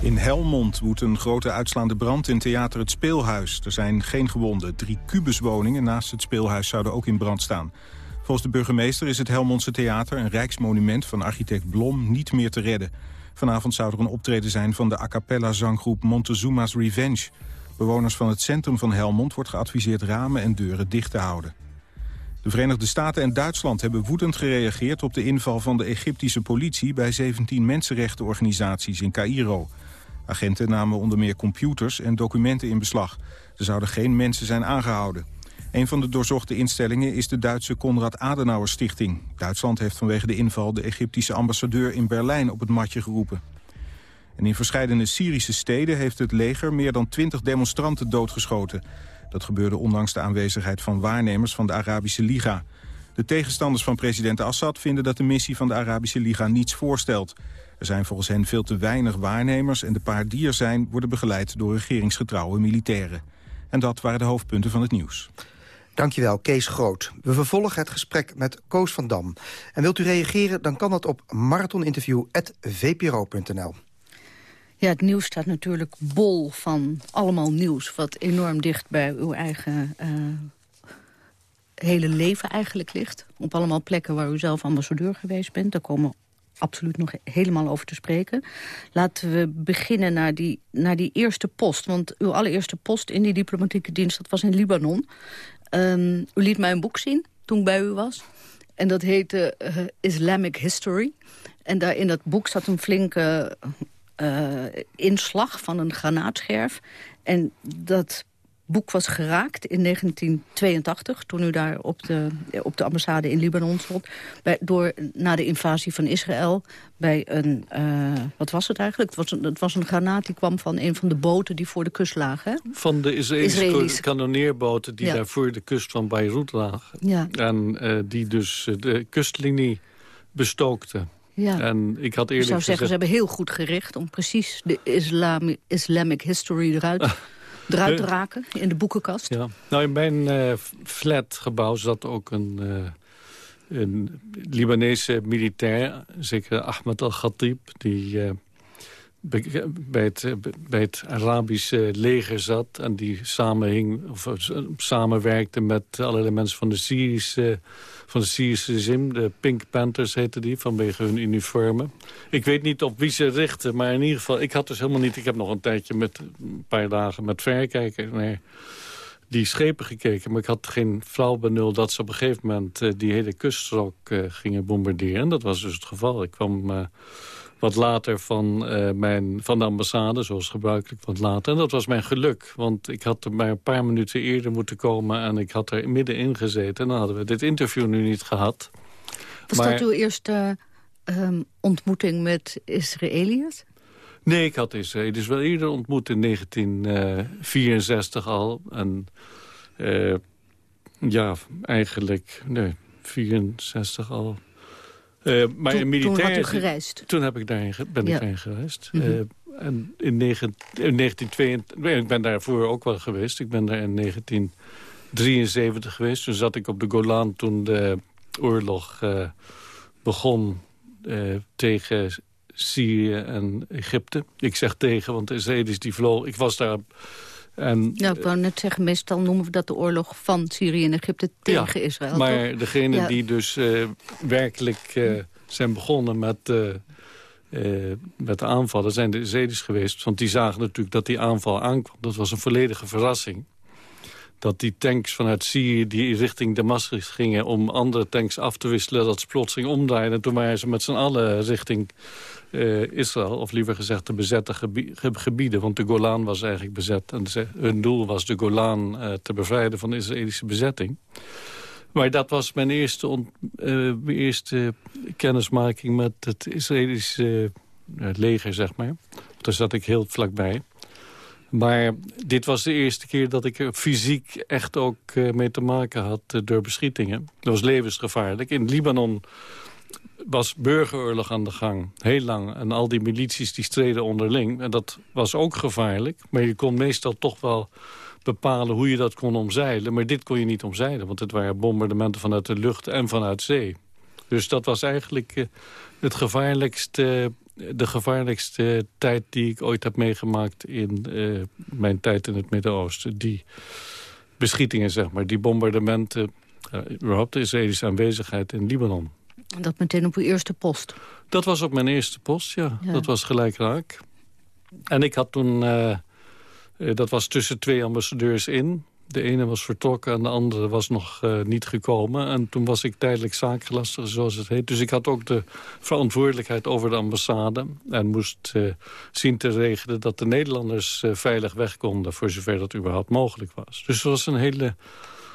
In Helmond woedt een grote uitslaande brand in theater Het Speelhuis. Er zijn geen gewonden. Drie kubuswoningen naast het speelhuis zouden ook in brand staan. Volgens de burgemeester is het Helmondse theater... een rijksmonument van architect Blom niet meer te redden. Vanavond zou er een optreden zijn van de a cappella zanggroep Montezuma's Revenge. Bewoners van het centrum van Helmond wordt geadviseerd ramen en deuren dicht te houden. De Verenigde Staten en Duitsland hebben woedend gereageerd op de inval van de Egyptische politie bij 17 mensenrechtenorganisaties in Cairo. Agenten namen onder meer computers en documenten in beslag. Er zouden geen mensen zijn aangehouden. Een van de doorzochte instellingen is de Duitse Konrad Adenauer Stichting. Duitsland heeft vanwege de inval de Egyptische ambassadeur in Berlijn op het matje geroepen. En in verschillende Syrische steden heeft het leger meer dan twintig demonstranten doodgeschoten. Dat gebeurde ondanks de aanwezigheid van waarnemers van de Arabische Liga. De tegenstanders van president Assad vinden dat de missie van de Arabische Liga niets voorstelt. Er zijn volgens hen veel te weinig waarnemers en de paar die er zijn worden begeleid door regeringsgetrouwe militairen. En dat waren de hoofdpunten van het nieuws. Dankjewel, Kees Groot. We vervolgen het gesprek met Koos van Dam. En wilt u reageren, dan kan dat op marathoninterview.vpro.nl. Ja, het nieuws staat natuurlijk bol van allemaal nieuws... wat enorm dicht bij uw eigen uh, hele leven eigenlijk ligt. Op allemaal plekken waar u zelf ambassadeur geweest bent. Daar komen absoluut nog helemaal over te spreken. Laten we beginnen naar die, naar die eerste post. Want uw allereerste post in die diplomatieke dienst, dat was in Libanon. Um, u liet mij een boek zien toen ik bij u was. En dat heette uh, Islamic History. En daar in dat boek zat een flinke uh, inslag van een granaatscherf. En dat boek was geraakt in 1982... toen u daar op de, op de ambassade in Libanon stond... Bij, door, na de invasie van Israël bij een... Uh, wat was het eigenlijk? Het was, een, het was een granaat die kwam van een van de boten die voor de kust lagen. Van de Israëlische, Israëlische. kanonneerboten die ja. daar voor de kust van Beirut lagen. Ja. En uh, die dus de kustlinie bestookten. Ja. En ik had eerlijk ik zou zeggen, gezegd... ze hebben heel goed gericht om precies de Islami Islamic history eruit *laughs* eruit te raken in de boekenkast? Ja. Nou, in mijn uh, flatgebouw zat ook een, uh, een Libanese militair, zeker Ahmed al-Khatib... die uh, bij het, bij het Arabische leger zat... en die samenhing, of samenwerkte met allerlei mensen van de Syrische van regime. De Pink Panthers heette die, vanwege hun uniformen. Ik weet niet op wie ze richten, maar in ieder geval... Ik had dus helemaal niet... Ik heb nog een tijdje met een paar dagen met verrekijker naar die schepen gekeken. Maar ik had geen flauw benul dat ze op een gegeven moment... Uh, die hele kuststrook uh, gingen bombarderen. En dat was dus het geval. Ik kwam... Uh, wat later van, uh, mijn, van de ambassade, zoals gebruikelijk wat later. En dat was mijn geluk, want ik had er maar een paar minuten eerder moeten komen... en ik had er middenin gezeten en dan hadden we dit interview nu niet gehad. Was maar, dat uw eerste um, ontmoeting met Israëliërs? Nee, ik had Israëliërs wel eerder ontmoet in 1964 al. En uh, ja, eigenlijk, nee, 64 al uh, maar toen, in militair, toen had u gereisd? Toen heb ik daarheen, ben ja. ik daarheen gereisd. Mm -hmm. uh, en in, 19, in 1922, ik ben daarvoor ook wel geweest. Ik ben daar in 1973 geweest. Toen zat ik op de Golan toen de oorlog uh, begon tegen Syrië en Egypte. Ik zeg tegen, want de Israëli's die vloog... Ik was daar en, ja, ik wou net zeggen, meestal noemen we dat de oorlog van Syrië en Egypte tegen ja, Israël. Maar degene ja. die dus uh, werkelijk uh, zijn begonnen met uh, met de aanvallen zijn de Israëli's geweest. Want die zagen natuurlijk dat die aanval aankwam. Dat was een volledige verrassing dat die tanks vanuit Syrië die richting Damascus gingen... om andere tanks af te wisselen, dat ze plotseling omdraaiden. En toen waren ze met z'n allen richting uh, Israël, of liever gezegd de bezette gebieden. Want de Golan was eigenlijk bezet. En hun doel was de Golan uh, te bevrijden van de Israëlische bezetting. Maar dat was mijn eerste, mijn eerste kennismaking met het Israëlische leger, zeg maar. Daar zat ik heel vlakbij. Maar dit was de eerste keer dat ik er fysiek echt ook uh, mee te maken had uh, door beschietingen. Dat was levensgevaarlijk. In Libanon was burgeroorlog aan de gang, heel lang. En al die milities die streden onderling. En dat was ook gevaarlijk. Maar je kon meestal toch wel bepalen hoe je dat kon omzeilen. Maar dit kon je niet omzeilen, want het waren bombardementen vanuit de lucht en vanuit zee. Dus dat was eigenlijk uh, het gevaarlijkste de gevaarlijkste tijd die ik ooit heb meegemaakt... in uh, mijn tijd in het Midden-Oosten. Die beschietingen, zeg maar, die bombardementen... Überhaupt de Israëlische aanwezigheid in Libanon. Dat meteen op uw eerste post? Dat was op mijn eerste post, ja. Dat was gelijk raak. En ik had toen... Uh, dat was tussen twee ambassadeurs in. De ene was vertrokken en de andere was nog uh, niet gekomen. En toen was ik tijdelijk zaakgelastige, zoals het heet. Dus ik had ook de verantwoordelijkheid over de ambassade. En moest uh, zien te regelen dat de Nederlanders uh, veilig weg konden... voor zover dat überhaupt mogelijk was. Dus het was een hele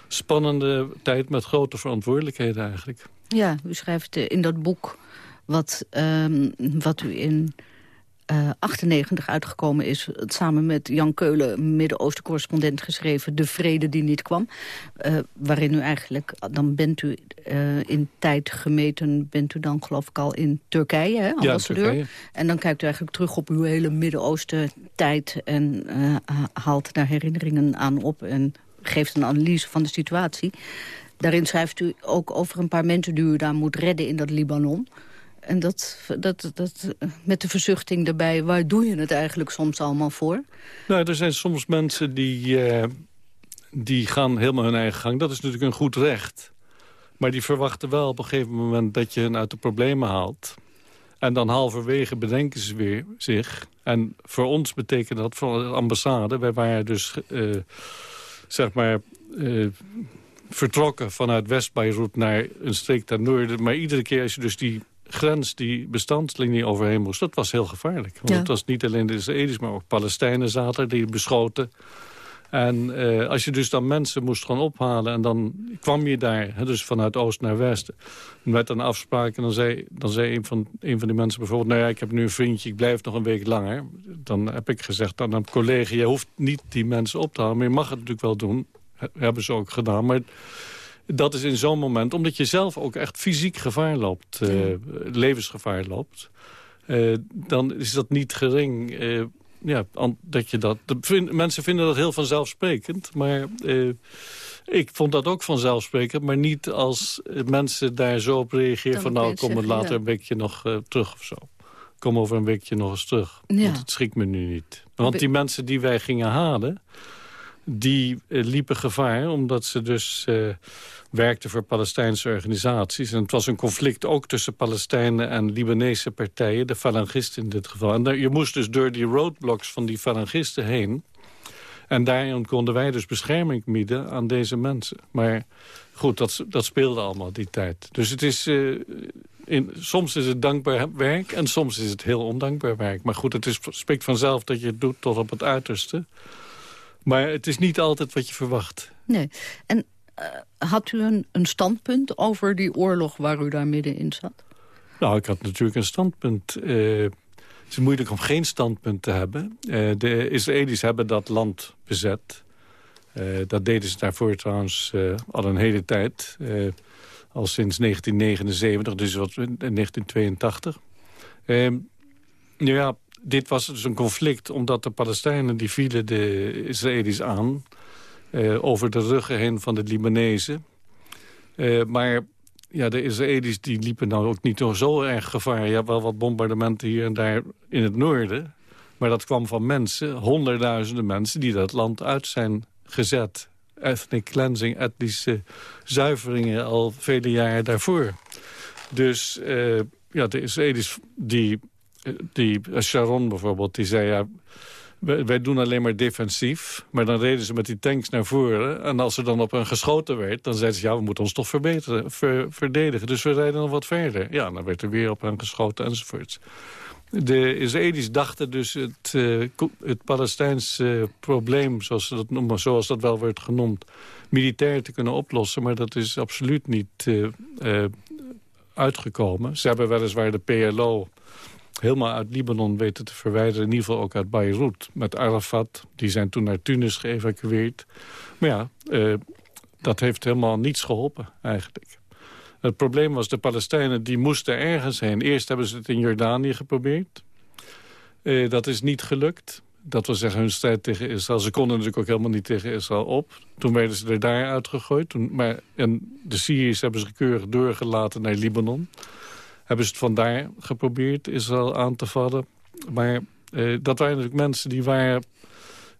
spannende tijd met grote verantwoordelijkheden eigenlijk. Ja, u schrijft in dat boek wat, um, wat u in uh, 98 uitgekomen is... samen met Jan Keulen, Midden-Oosten-correspondent, geschreven... De Vrede die niet kwam. Uh, waarin u eigenlijk, dan bent u uh, in tijd gemeten... bent u dan geloof ik al in Turkije, hè, ambassadeur. Ja, en dan kijkt u eigenlijk terug op uw hele Midden-Oosten-tijd... en haalt daar herinneringen aan op en geeft een analyse van de situatie. Daarin schrijft u ook over een paar mensen die u daar moet redden in dat Libanon... En dat, dat, dat, met de verzuchting erbij, waar doe je het eigenlijk soms allemaal voor? Nou, er zijn soms mensen die, uh, die gaan helemaal hun eigen gang. Dat is natuurlijk een goed recht. Maar die verwachten wel op een gegeven moment dat je hen uit de problemen haalt. En dan halverwege bedenken ze weer zich. En voor ons betekent dat, voor de ambassade... wij waren dus, uh, zeg maar... Uh, vertrokken vanuit West-Beirut naar een streek ten noorden. Maar iedere keer als je dus die grens, die bestandslinie overheen moest... dat was heel gevaarlijk. Want het was niet alleen de Israëli's, maar ook Palestijnen zaten die beschoten. En uh, als je dus dan mensen moest gaan ophalen... en dan kwam je daar, hè, dus vanuit oost naar west... met een afspraak en dan zei, dan zei een, van, een van die mensen bijvoorbeeld... nou ja, ik heb nu een vriendje, ik blijf nog een week langer. Dan heb ik gezegd aan een collega... je hoeft niet die mensen op te halen, maar je mag het natuurlijk wel doen. hebben ze ook gedaan, maar dat is in zo'n moment, omdat je zelf ook echt fysiek gevaar loopt, uh, levensgevaar loopt, uh, dan is dat niet gering. Uh, ja, dat je dat, vind, mensen vinden dat heel vanzelfsprekend, maar ik vond dat ook vanzelfsprekend, maar niet als mensen daar zo op reageren van nou, kom zeggen, later een weekje nog terug of zo. Kom over een weekje nog eens terug. Ja. Want het schikt me nu niet. Want die mensen die wij gingen halen die uh, liepen gevaar omdat ze dus uh, werkten voor Palestijnse organisaties. En het was een conflict ook tussen Palestijnen en Libanese partijen, de falangisten in dit geval. En je moest dus door die roadblocks van die falangisten heen. En daarin konden wij dus bescherming bieden aan deze mensen. Maar goed, dat, dat speelde allemaal die tijd. Dus het is... Uh, in, soms is het dankbaar werk en soms is het heel ondankbaar werk. Maar goed, het is, spreekt vanzelf dat je het doet tot op het uiterste. Maar het is niet altijd wat je verwacht. Nee. En uh, had u een, een standpunt over die oorlog waar u daar middenin zat? Nou, ik had natuurlijk een standpunt. Uh, het is moeilijk om geen standpunt te hebben. Uh, de Israëli's hebben dat land bezet. dat deden ze daarvoor trouwens al een hele tijd. al sinds 1979, dus wat in 1982. nou ja, dit was dus een conflict omdat de Palestijnen die vielen de Israëli's aan... Uh, over de ruggen heen van de Libanezen. Uh, maar ja, de Israëli's die liepen nou ook niet zo erg gevaar. Ja, wel wat bombardementen hier en daar in het noorden. Maar dat kwam van mensen, honderdduizenden mensen... die dat land uit zijn gezet. Ethnic cleansing, etnische zuiveringen al vele jaren daarvoor. Dus uh, ja, de Israëli's die die Sharon bijvoorbeeld, die zei... Ja, wij, doen alleen maar defensief. Maar dan reden ze met die tanks naar voren. En als er dan op hen geschoten werd, dan zeiden ze... ja, we moeten ons toch verbeteren, verdedigen. Dus we rijden nog wat verder. Ja, dan werd er weer op hen geschoten enzovoorts. De Israëli's dachten dus het, uh, het Palestijnse probleem... Zoals, dat noemen, zoals dat wel werd genoemd, militair te kunnen oplossen. Maar dat is absoluut niet uitgekomen. Ze hebben weliswaar de PLO helemaal uit Libanon weten te verwijderen. In ieder geval ook uit Beirut. Met Arafat, die zijn toen naar Tunis geëvacueerd. Maar ja, uh, dat heeft helemaal niets geholpen eigenlijk. Het probleem was, de Palestijnen die moesten ergens heen. Eerst hebben ze het in Jordanië geprobeerd. Uh, dat is niet gelukt. Dat wil zeggen, hun strijd tegen Israël. Ze konden natuurlijk ook helemaal niet tegen Israël op. Toen werden ze er daar uitgegooid. Toen, maar, en de Syriërs hebben ze keurig doorgelaten naar Libanon hebben ze het vandaar geprobeerd Israël aan te vallen. Maar eh, dat waren natuurlijk mensen die waren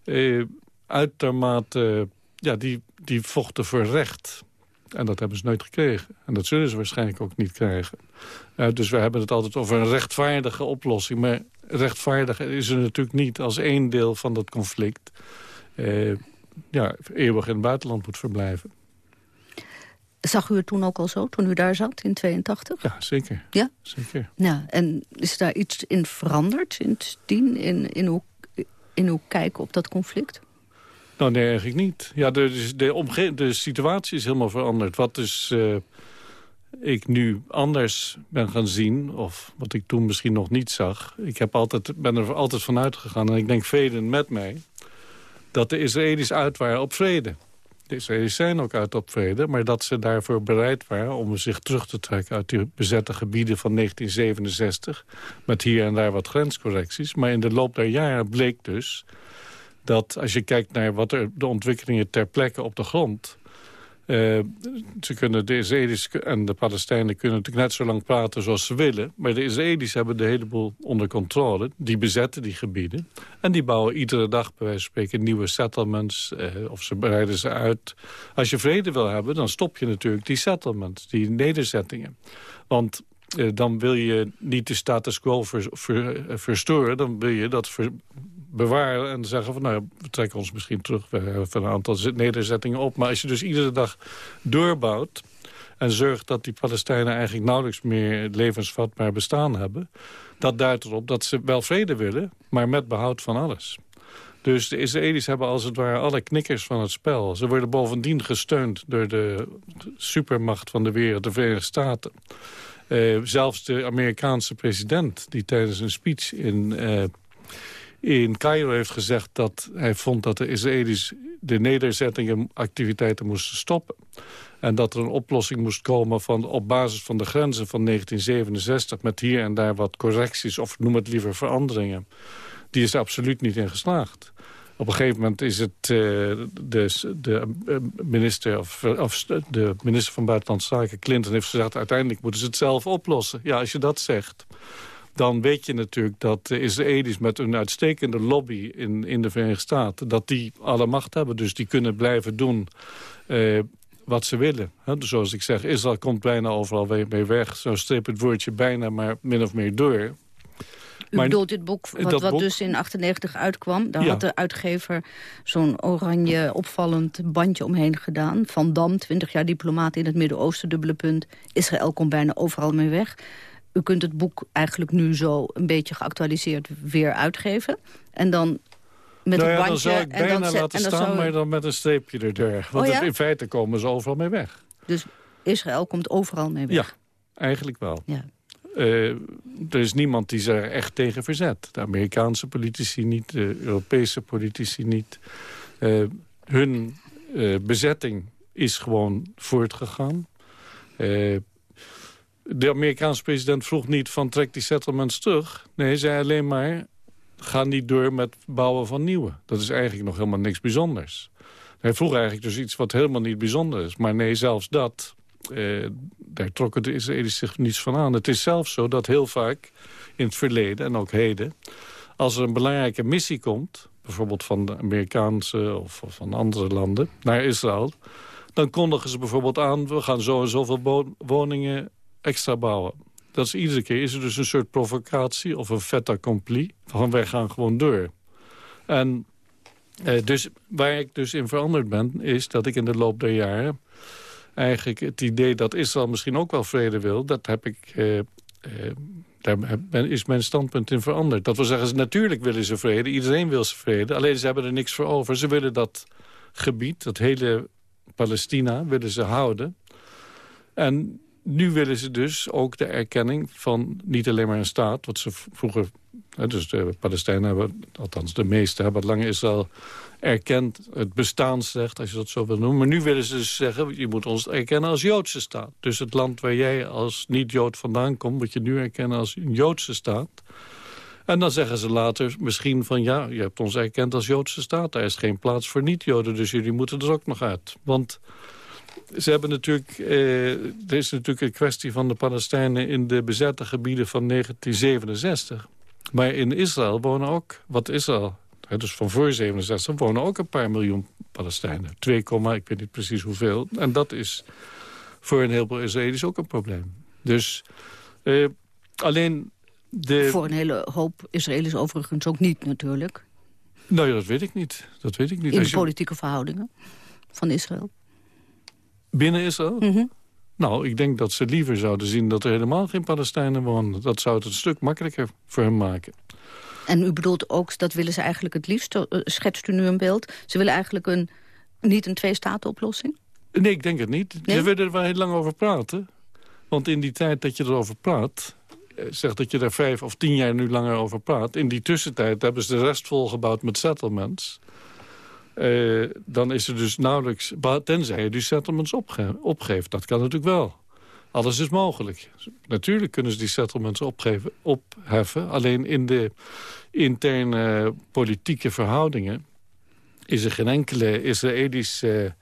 eh, uitermate... ja, die, die vochten voor recht. En dat hebben ze nooit gekregen. En dat zullen ze waarschijnlijk ook niet krijgen. Uh, dus we hebben het altijd over een rechtvaardige oplossing. Maar rechtvaardig is er natuurlijk niet als één deel van dat conflict... Ja, eeuwig in het buitenland moet verblijven. Zag u het toen ook al zo, toen u daar zat in 82? Ja, zeker. Ja? Zeker. Ja, en is daar iets in veranderd sindsdien, in, in, hoe, in hoe kijken op dat conflict? Nou, nee, eigenlijk niet. Ja, de, de, de situatie is helemaal veranderd. Wat dus uh, ik nu anders ben gaan zien, of wat ik toen misschien nog niet zag... ik heb altijd, ben er altijd van uitgegaan, en ik denk velen met mij... dat de Israëli's uit waren op vrede. De Israëli's zijn ook uit op vrede, maar dat ze daarvoor bereid waren... om zich terug te trekken uit die bezette gebieden van 1967... met hier en daar wat grenscorrecties. Maar in de loop der jaren bleek dus dat als je kijkt naar wat er de ontwikkelingen ter plekke op de grond... Uh, ze kunnen, de Israëli's en de Palestijnen kunnen natuurlijk net zo lang praten zoals ze willen. Maar de Israëli's hebben de heleboel onder controle. Die bezetten die gebieden. En die bouwen iedere dag bij wijze van spreken nieuwe settlements. Uh, of ze breiden ze uit. Als je vrede wil hebben, dan stop je natuurlijk die settlements. Die nederzettingen. Want uh, dan wil je niet de status quo ver, verstoren. Dan wil je dat bewaren en zeggen van... nou, we trekken ons misschien terug, we hebben een aantal nederzettingen op. Maar als je dus iedere dag doorbouwt en zorgt dat die Palestijnen eigenlijk nauwelijks meer levensvatbaar bestaan hebben... dat duidt erop dat ze wel vrede willen, maar met behoud van alles. Dus de Israëli's hebben als het ware alle knikkers van het spel. Ze worden bovendien gesteund door de supermacht van de wereld, de Verenigde Staten. Uh, zelfs de Amerikaanse president, die tijdens een speech in... Uh, in Cairo heeft gezegd dat hij vond dat de Israëli's de nederzettingen activiteiten moesten stoppen. En dat er een oplossing moest komen van, op basis van de grenzen van 1967... met hier en daar wat correcties, of noem het liever veranderingen. Die is er absoluut niet in geslaagd. Op een gegeven moment is het uh, de, de, uh, minister, of, de minister van Buitenlandse Zaken, Clinton, heeft gezegd... uiteindelijk moeten ze het zelf oplossen. Ja, als je dat zegt dan weet je natuurlijk dat de Israëli's met een uitstekende lobby in, in de Verenigde Staten... dat die alle macht hebben, dus die kunnen blijven doen eh, wat ze willen. dus zoals ik zeg, Israël komt bijna overal mee weg. Zo strip het woordje bijna maar min of meer door. U maar, bedoelt dit boek, wat, wat dus in 98 uitkwam... daar had de uitgever zo'n oranje opvallend bandje omheen gedaan. Van Dam, 20 jaar diplomaat in het Midden-Oosten, dubbele punt. Israël komt bijna overal mee weg u kunt het boek eigenlijk nu zo een beetje geactualiseerd weer uitgeven. En dan met nou ja, bandje... Dan zou ik bijna dan laten dan staan, maar dan met een streepje er. Want oh, in feite komen ze overal mee weg. Dus Israël komt overal mee weg? Ja, eigenlijk wel. Ja. Uh, er is niemand die zich echt tegen verzet. De Amerikaanse politici niet, de Europese politici niet. Uh, hun uh, bezetting is gewoon voortgegaan de Amerikaanse president vroeg niet van trek die settlements terug. Nee, hij zei alleen maar ga niet door met bouwen van nieuwe. Dat is eigenlijk nog helemaal niks bijzonders. Hij vroeg eigenlijk dus iets wat helemaal niet bijzonder is. Maar nee, zelfs dat, eh, daar trokken de Israëli's zich niets van aan. Het is zelfs zo dat heel vaak in het verleden en ook heden... als er een belangrijke missie komt, bijvoorbeeld van de Amerikaanse of van andere landen, naar Israël... dan kondigen ze bijvoorbeeld aan, we gaan zo en zoveel woningen extra bouwen. dat is iedere keer is er dus een soort provocatie of een fait accompli. Van wij gaan gewoon door. En eh, dus waar ik dus in veranderd ben, is dat ik in de loop der jaren... eigenlijk het idee dat Israël misschien ook wel vrede wil... dat heb ik... Eh, eh, daar is mijn standpunt in veranderd. Dat wil zeggen, natuurlijk willen ze vrede. Iedereen wil ze vrede. Alleen ze hebben er niks voor over. Ze willen dat gebied, dat hele Palestina, willen ze houden. En nu willen ze dus ook de erkenning van niet alleen maar een staat... wat ze vroeger, dus de Palestijnen hebben, althans de meeste... hebben lang Israël erkend het bestaansrecht, als je dat zo wil noemen. Maar nu willen ze dus zeggen, je moet ons erkennen als Joodse staat. Dus het land waar jij als niet-Jood vandaan komt... moet je nu erkennen als een Joodse staat. En dan zeggen ze later misschien van... ja, je hebt ons erkend als Joodse staat. Daar is geen plaats voor niet-Joden, dus jullie moeten er ook nog uit. Want ze hebben natuurlijk, eh, er is natuurlijk een kwestie van de Palestijnen in de bezette gebieden van 1967. Maar in Israël wonen ook, wat Israël, dus van voor 67, wonen ook een paar miljoen Palestijnen. 2, ik weet niet precies hoeveel. En dat is voor een heleboel Israëli's ook een probleem. Dus eh, alleen de... Voor een hele hoop Israëli's overigens ook niet natuurlijk. Nou ja, dat weet ik niet. Dat weet ik niet. In de politieke verhoudingen van Israël. Binnen Israël? Mm Nou, ik denk dat ze liever zouden zien dat er helemaal geen Palestijnen wonen. Dat zou het een stuk makkelijker voor hen maken. En u bedoelt ook, dat willen ze eigenlijk het liefst, uh, schetst u nu een beeld... ze willen eigenlijk een, niet een twee-staten-oplossing? Nee, ik denk het niet. Ze willen er wel heel lang over praten. Want in die tijd dat je erover praat... Eh, zeg dat je daar vijf of tien jaar nu langer over praat... in die tussentijd hebben ze de rest volgebouwd met settlements... Uh, dan is er dus nauwelijks... tenzij je die settlements opge opgeeft. Dat kan natuurlijk wel. Alles is mogelijk. Natuurlijk kunnen ze die settlements opgeven, opheffen. Alleen in de interne politieke verhoudingen... is er geen enkele Israëlische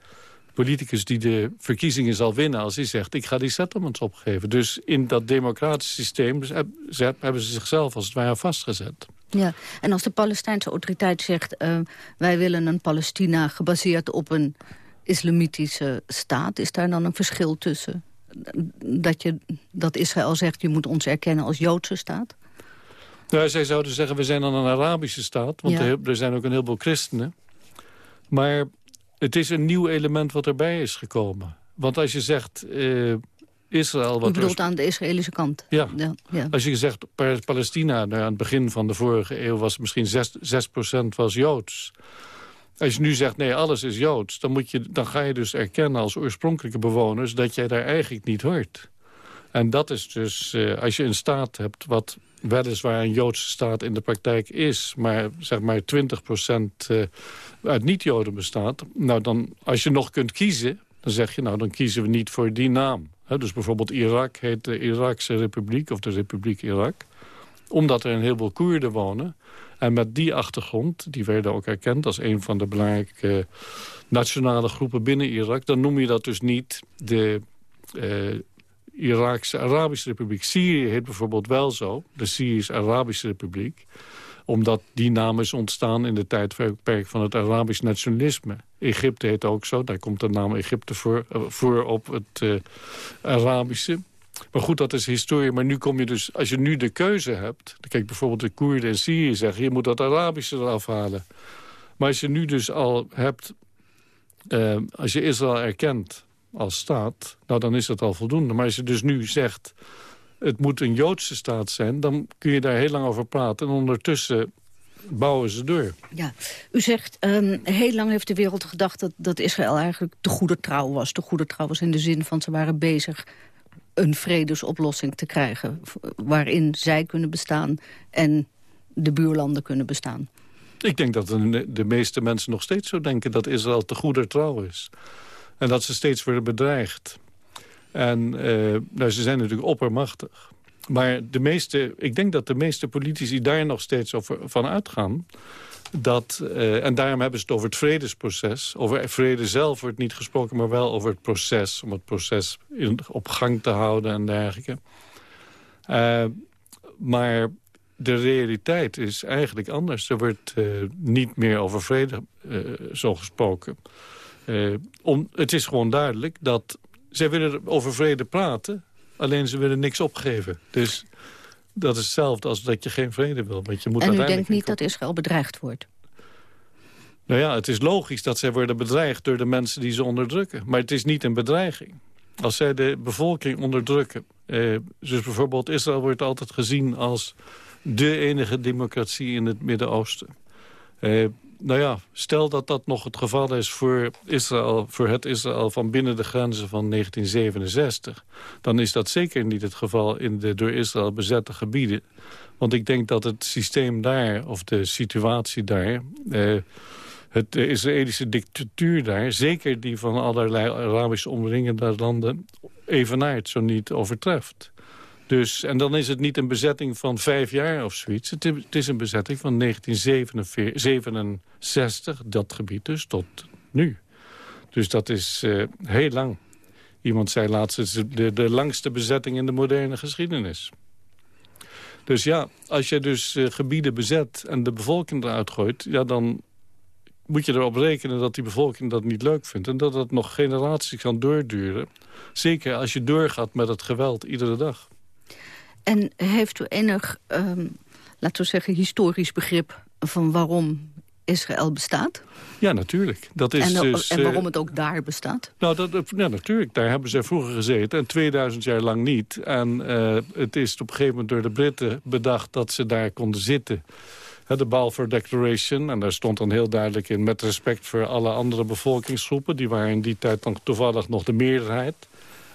politicus die de verkiezingen zal winnen... als hij zegt, ik ga die settlements opgeven. Dus in dat democratische systeem hebben ze zichzelf als het ware vastgezet. Ja, en als de Palestijnse autoriteit zegt... Uh, wij willen een Palestina gebaseerd op een islamitische staat... is daar dan een verschil tussen? Dat, je, dat Israël zegt, je moet ons erkennen als Joodse staat? Nou, zij zouden zeggen, we zijn dan een Arabische staat. Want er zijn ook een heleboel christenen. Maar het is een nieuw element wat erbij is gekomen. Want als je zegt... Uh, Israël... Wat U bedoelt aan de Israëlische kant? Ja. ja. Als je zegt Palestina, nou, aan het begin van de vorige eeuw... was misschien 6, 6% was Joods. Als je nu zegt, nee, alles is Joods... Dan, moet je, dan ga je dus erkennen als oorspronkelijke bewoners... dat jij daar eigenlijk niet hoort. En dat is dus, uh, als je een staat hebt... wat weliswaar een Joodse staat in de praktijk is... maar zeg maar 20% uh, uit niet-Joden bestaat... nou dan, als je nog kunt kiezen, dan zeg je... nou, dan kiezen we niet voor die naam. Dus bijvoorbeeld Irak heet de Irakse Republiek... of de Republiek Irak. Omdat er een heleboel Koerden wonen. En met die achtergrond, die werden ook erkend... als een van de belangrijke nationale groepen binnen Irak... dan noem je dat dus niet de... Uh, Iraakse Arabische Republiek. Syrië heet bijvoorbeeld wel zo, de Syrisch-Arabische Republiek omdat die naam is ontstaan in de tijdperk van het Arabisch nationalisme. Egypte heet ook zo, daar komt de naam Egypte voor, eh, voor op het uh, Arabische. Maar goed, dat is historie. Maar nu kom je dus, als je nu de keuze hebt... kijk bijvoorbeeld de Koerden in Syrië zeggen... je moet dat Arabische eraf halen. Maar als je nu dus al hebt... Uh, als je Israël erkent als staat, nou dan is dat al voldoende. Maar als je dus nu zegt het moet een Joodse staat zijn... dan kun je daar heel lang over praten. En ondertussen bouwen ze door. Ja, u zegt, um, heel lang heeft de wereld gedacht... Dat, dat Israël eigenlijk de goede trouw was. De goede trouw was in de zin van ze waren bezig een vredesoplossing te krijgen... waarin zij kunnen bestaan en de buurlanden kunnen bestaan. Ik denk dat de meeste mensen nog steeds zo denken... dat Israël te goede trouw is. En dat ze steeds worden bedreigd. En uh, nou, ze zijn natuurlijk oppermachtig. Maar de meeste, ik denk dat de meeste politici daar nog steeds over, van uitgaan... Dat, uh, en daarom hebben ze het over het vredesproces. Over vrede zelf wordt niet gesproken, maar wel over het proces. Om het proces in, op gang te houden en dergelijke. Uh, maar de realiteit is eigenlijk anders. Er wordt niet meer over vrede zo gesproken. om, het is gewoon duidelijk dat zij willen over vrede praten. alleen ze willen niks opgeven. Dus dat is hetzelfde als dat je geen vrede wil. Want je moet en u denkt niet dat Israël bedreigd wordt? Nou ja, het is logisch dat zij worden bedreigd door de mensen die ze onderdrukken. Maar het is niet een bedreiging. Als zij de bevolking onderdrukken... Eh, dus bijvoorbeeld Israël wordt altijd gezien als de enige democratie in het Midden-Oosten. Eh, nou ja, stel dat dat nog het geval is voor, Israël, voor het Israël van binnen de grenzen van 1967... dan is dat zeker niet het geval in de door Israël bezette gebieden. Want ik denk dat het systeem daar, of de situatie daar... Eh, het, de Israëlische dictatuur daar, zeker die van allerlei Arabische omringende landen... evenaart, zo niet overtreft. Dus, en dan is het niet een bezetting van vijf jaar of zoiets. Het, is een bezetting van 1967, dat gebied dus, tot nu. Dus dat is uh, heel lang. Iemand zei laatst, het is de, de langste bezetting in de moderne geschiedenis. Dus ja, als je dus uh, gebieden bezet en de bevolking eruit gooit... Ja, dan moet je erop rekenen dat die bevolking dat niet leuk vindt... en dat het nog generaties kan doorduren. Zeker als je doorgaat met het geweld iedere dag. En heeft u enig, um, laten we zeggen, historisch begrip... van waarom Israël bestaat? Ja, natuurlijk. Dat is en, dus, en waarom het ook daar bestaat? Nou, dat, ja, natuurlijk. Daar hebben ze vroeger gezeten. En 2000 jaar lang niet. En uh, het is op een gegeven moment door de Britten bedacht... dat ze daar konden zitten de Balfour Declaration. En daar stond dan heel duidelijk in... met respect voor alle andere bevolkingsgroepen. Die waren in die tijd dan toevallig nog de meerderheid.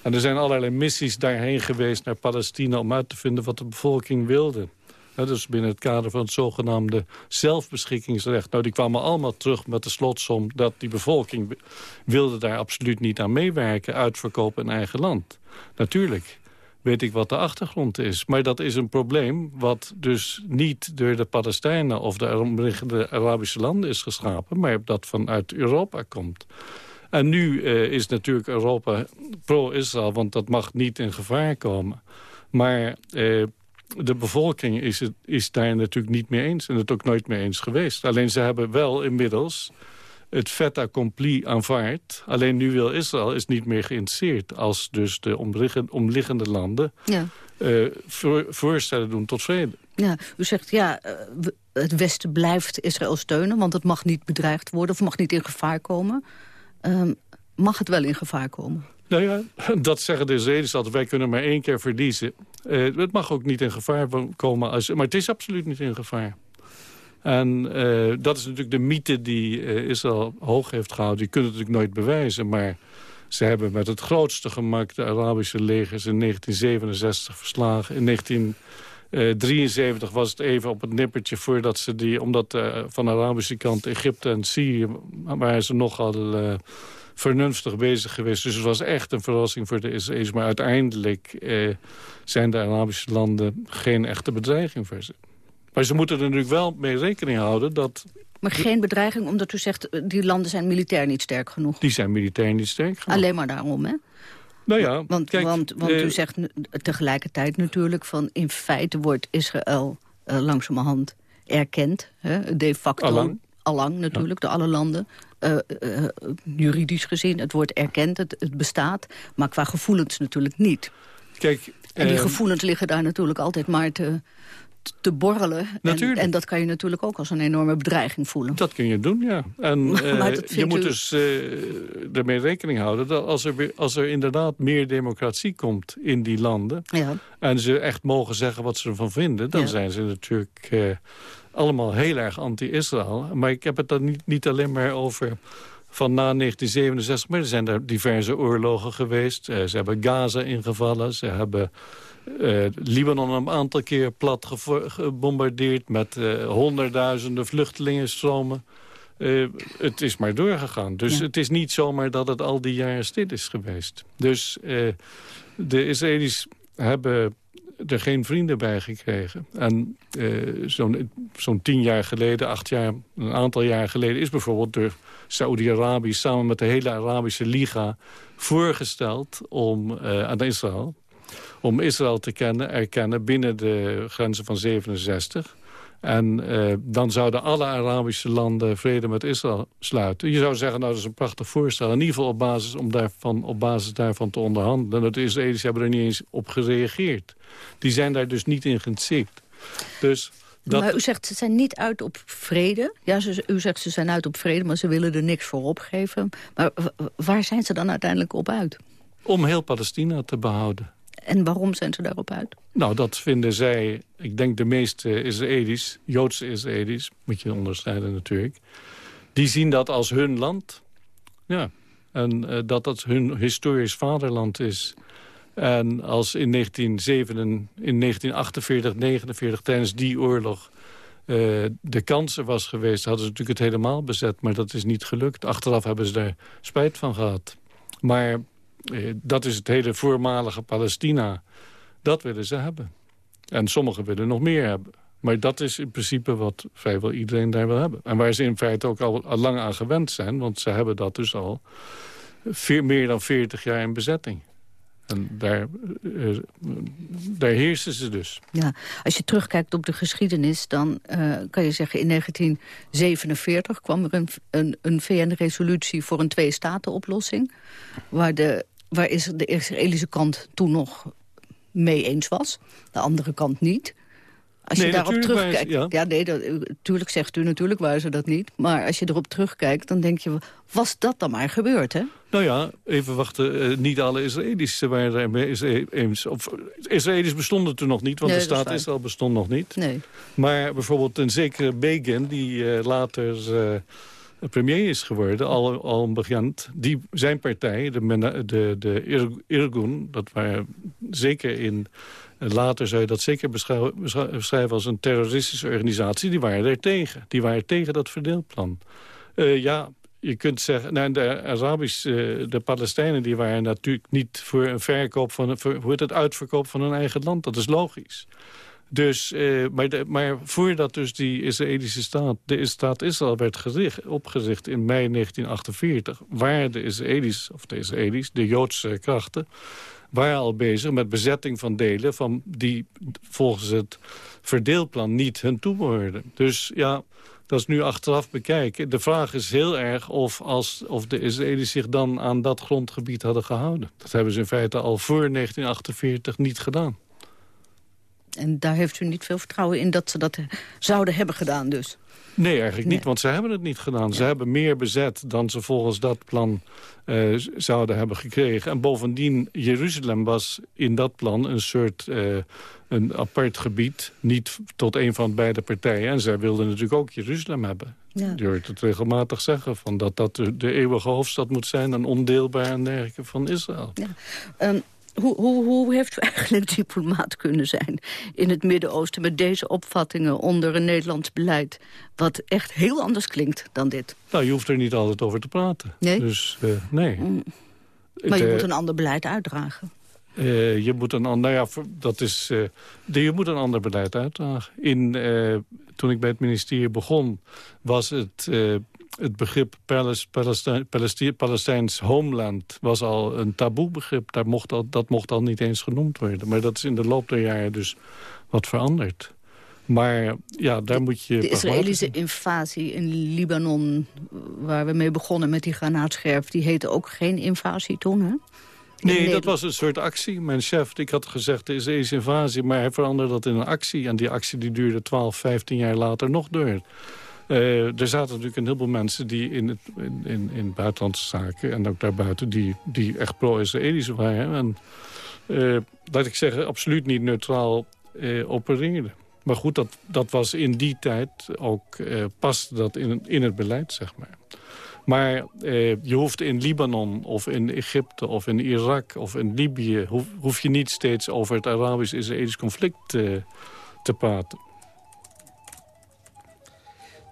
En er zijn allerlei missies daarheen geweest naar Palestina... om uit te vinden wat de bevolking wilde. Dat dus binnen het kader van het zogenaamde zelfbeschikkingsrecht. Nou, die kwamen allemaal terug met de slotsom... dat die bevolking wilde daar absoluut niet aan meewerken... uitverkopen in eigen land. Natuurlijk weet ik wat de achtergrond is. Maar dat is een probleem wat dus niet door de Palestijnen... of de omliggende Arabische landen is geschapen... maar dat vanuit Europa komt. En nu uh, is natuurlijk Europa pro-Israël, want dat mag niet in gevaar komen. Maar uh, de bevolking is, het, is daar natuurlijk niet mee eens en het ook nooit mee eens geweest. Alleen ze hebben wel inmiddels het fait accompli aanvaard. Alleen nu wil Israël is niet meer geïnteresseerd... als dus de omliggende, omliggende landen ja. uh, voor, voorstellen doen tot vrede. Ja, u zegt ja, het Westen blijft Israël steunen... want het mag niet bedreigd worden of mag niet in gevaar komen. Um, mag het wel in gevaar komen? Nou ja, *laughs* dat zeggen de Israëli's altijd. Wij kunnen maar één keer verliezen. Uh, het mag ook niet in gevaar komen. Als, maar het is absoluut niet in gevaar. En uh, dat is natuurlijk de mythe die uh, Israël hoog heeft gehouden. Die kunnen het natuurlijk nooit bewijzen. Maar ze hebben met het grootste gemak de Arabische legers in 1967 verslagen. In 1973 was het even op het nippertje voordat ze die... omdat uh, van de Arabische kant Egypte en Syrië... waren ze nogal uh, vernuftig bezig geweest. Dus het was echt een verrassing voor de Israëli's. Maar uiteindelijk uh, zijn de Arabische landen geen echte bedreiging voor ze. Maar ze moeten er natuurlijk wel mee rekening houden dat... Maar geen bedreiging, omdat u zegt, die landen zijn militair niet sterk genoeg. Die zijn militair niet sterk genoeg. Alleen maar daarom, hè? Nou ja, want, kijk, want, want u zegt tegelijkertijd natuurlijk van... in feite wordt Israël uh, langzamerhand erkend, hè, de facto. Allang. Allang natuurlijk, door alle landen. Uh, uh, juridisch gezien, het wordt erkend, het, het, bestaat. Maar qua gevoelens natuurlijk niet. Kijk, en die gevoelens liggen daar natuurlijk altijd maar te, te borrelen. Natuurlijk. En, en, dat kan je natuurlijk ook als een enorme bedreiging voelen. Dat kun je doen, ja. En *laughs* uh, je moet dus uh, ermee rekening houden... dat als er, als er inderdaad meer democratie komt in die landen... Ja. en ze echt mogen zeggen wat ze ervan vinden... dan ja. zijn ze natuurlijk uh, allemaal heel erg anti-Israël. Maar ik heb het dan niet, niet alleen maar over van na 1967. Maar er zijn er diverse oorlogen geweest. ze hebben Gaza ingevallen. Ze hebben uh, Libanon een aantal keer plat gebombardeerd... met uh, honderdduizenden vluchtelingenstromen. Uh, het is maar doorgegaan. Dus ja. het is niet zomaar dat het al die jaren stil is geweest. Dus de Israëli's hebben er geen vrienden bij gekregen. En zo'n zo tien jaar geleden, acht jaar, een aantal jaar geleden... is bijvoorbeeld door Saoedi-Arabië samen met de hele Arabische Liga... voorgesteld om aan Israël om Israël te kennen, erkennen binnen de grenzen van 67. En uh, dan zouden alle Arabische landen vrede met Israël sluiten. Je zou zeggen, nou dat is een prachtig voorstel. In ieder geval op basis, om daarvan, op basis daarvan te onderhandelen. En de Israëli's hebben er niet eens op gereageerd. Die zijn daar dus niet in geïnteresseerd. Dus... Dat... Maar u zegt ze zijn niet uit op vrede. Ja, ze, u zegt ze zijn uit op vrede, maar ze willen er niks voor opgeven. Maar waar zijn ze dan uiteindelijk op uit? Om heel Palestina te behouden. En waarom zijn ze daarop uit? Nou, dat vinden zij, ik denk de meeste Israëli's, Joodse Israëli's... moet je onderscheiden natuurlijk... die zien dat als hun land. Ja, en uh, dat dat hun historisch vaderland is. En als in, 1947, in 1948, 49 tijdens die oorlog... Uh, de kans er was geweest, hadden ze natuurlijk het helemaal bezet. Maar dat is niet gelukt. Achteraf hebben ze daar spijt van gehad. Maar eh, dat is het hele voormalige Palestina. Dat willen ze hebben. En sommigen willen nog meer hebben. Maar dat is in principe wat vrijwel iedereen daar wil hebben. En waar ze in feite ook al, lang aan gewend zijn. Want ze hebben dat dus al meer dan 40 jaar in bezetting. En daar, uh, daar heersen ze dus. Ja, als je terugkijkt op de geschiedenis... dan uh, kan je zeggen in 1947 kwam er een, een, een VN-resolutie... voor een twee-staten-oplossing... waar de waar is de Israëlische kant toen nog mee eens was. De andere kant niet. Als je daarop terugkijkt... ja. ja. nee, natuurlijk zegt u natuurlijk waar ze dat niet. Maar als je erop terugkijkt, dan denk je... was dat dan maar gebeurd, hè? Nou ja, even wachten. Uh, niet alle Israëli's waren ermee eens. Of, Israëli's bestonden toen nog niet, want de staat Israël bestond nog niet. Nee. Maar bijvoorbeeld een zekere Begin, die uh, later... Uh, premier is geworden, al, al bekend. Die, zijn partij, de, de, de Irgun, dat waren zeker in... Later zou je dat zeker beschrijven als een terroristische organisatie. Die waren er tegen. Die waren tegen dat verdeelplan. Uh, ja, je kunt zeggen, nou, de Arabisch, de Palestijnen, die waren natuurlijk niet voor een verkoop van, voor, hoe het uitverkoop van hun eigen land. Dat is logisch. Dus, maar, de, maar voordat dus die Israëlische staat, de staat Israël werd gericht, opgericht in mei 1948... waren de Israëli's, of de Israëli's, de Joodse krachten... waren al bezig met bezetting van delen van die volgens het verdeelplan niet hun toebehoorden. Dus ja, dat is nu achteraf bekijken. De vraag is heel erg of, als, of de Israëli's zich dan aan dat grondgebied hadden gehouden. Dat hebben ze in feite al voor 1948 niet gedaan. En daar heeft u niet veel vertrouwen in dat ze dat zouden hebben gedaan dus? Nee, eigenlijk niet, want ze hebben het niet gedaan. Ze hebben meer bezet dan ze volgens dat plan uh, zouden hebben gekregen. En bovendien, Jeruzalem was in dat plan een soort uh, een apart gebied. Niet tot een van beide partijen. En zij wilden natuurlijk ook Jeruzalem hebben. Ja. Je hoort het regelmatig zeggen. Van dat dat de, de eeuwige hoofdstad moet zijn. En ondeelbaar en dergelijke van Israël. Ja. Um, hoe, hoe, hoe heeft u eigenlijk *laughs* diplomaat kunnen zijn in het Midden-Oosten... met deze opvattingen onder een Nederlands beleid... wat echt heel anders klinkt dan dit? Nou, je hoeft er niet altijd over te praten. Nee? Dus, uh, nee. Mm. Maar je moet een ander beleid uitdragen. Uh, je moet een ander, nou ja, dat is, uh, je moet een ander beleid uitdragen. In, uh, toen ik bij het ministerie begon, was het het begrip Palestijns homeland was al een taboebegrip. Daar mocht al, dat mocht al niet eens genoemd worden. Maar dat is in de loop der jaren dus wat veranderd. Maar ja, daar moet je... De Israëlische invasie in Libanon, waar we mee begonnen met die granaatscherf... die heette ook geen invasie toen, hè? Nee, dat was een soort actie. Mijn chef, ik had gezegd, de Israëlische invasie... maar hij veranderde dat in een actie. En die actie die duurde 12, 15 jaar later nog door. Uh, er zaten natuurlijk een heleboel mensen die in, het, in, in, buitenlandse zaken... en ook daarbuiten, die, die echt pro-Israëlisch waren. En, uh, laat ik zeggen, absoluut niet neutraal uh, opereerden. Maar goed, dat, dat was in die tijd ook, paste dat in, in het beleid, zeg maar. Maar je hoeft in Libanon of in Egypte of in Irak of in Libië... hoef, hoef je niet steeds over het Arabisch-Israëlisch conflict te praten.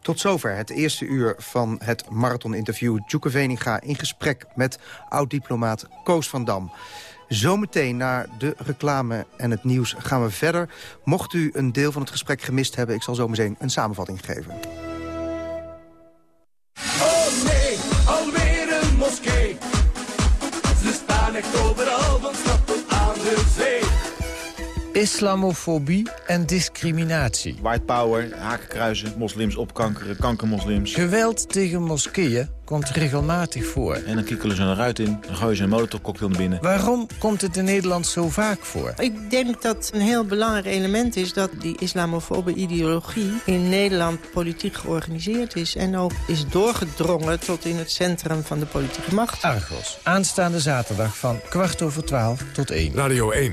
Tot zover het eerste uur van het marathoninterview. Djoeke Veninga in gesprek met oud-diplomaat Koos van Dam. Zometeen naar de reclame en het nieuws gaan we verder. Mocht u een deel van het gesprek gemist hebben... ik zal zo meteen een samenvatting geven. Islamofobie en discriminatie. White power, hakenkruizen, moslims opkankeren, kankermoslims. Geweld tegen moskeeën komt regelmatig voor. En dan kikkelen ze eruit in, dan gooien ze een molotovcocktail naar binnen. Waarom komt het in Nederland zo vaak voor? Ik denk dat een heel belangrijk element is dat die islamofobe ideologie in Nederland politiek georganiseerd is. En ook is doorgedrongen tot in het centrum van de politieke macht. Argos, aanstaande zaterdag van kwart over twaalf tot één. Radio 1,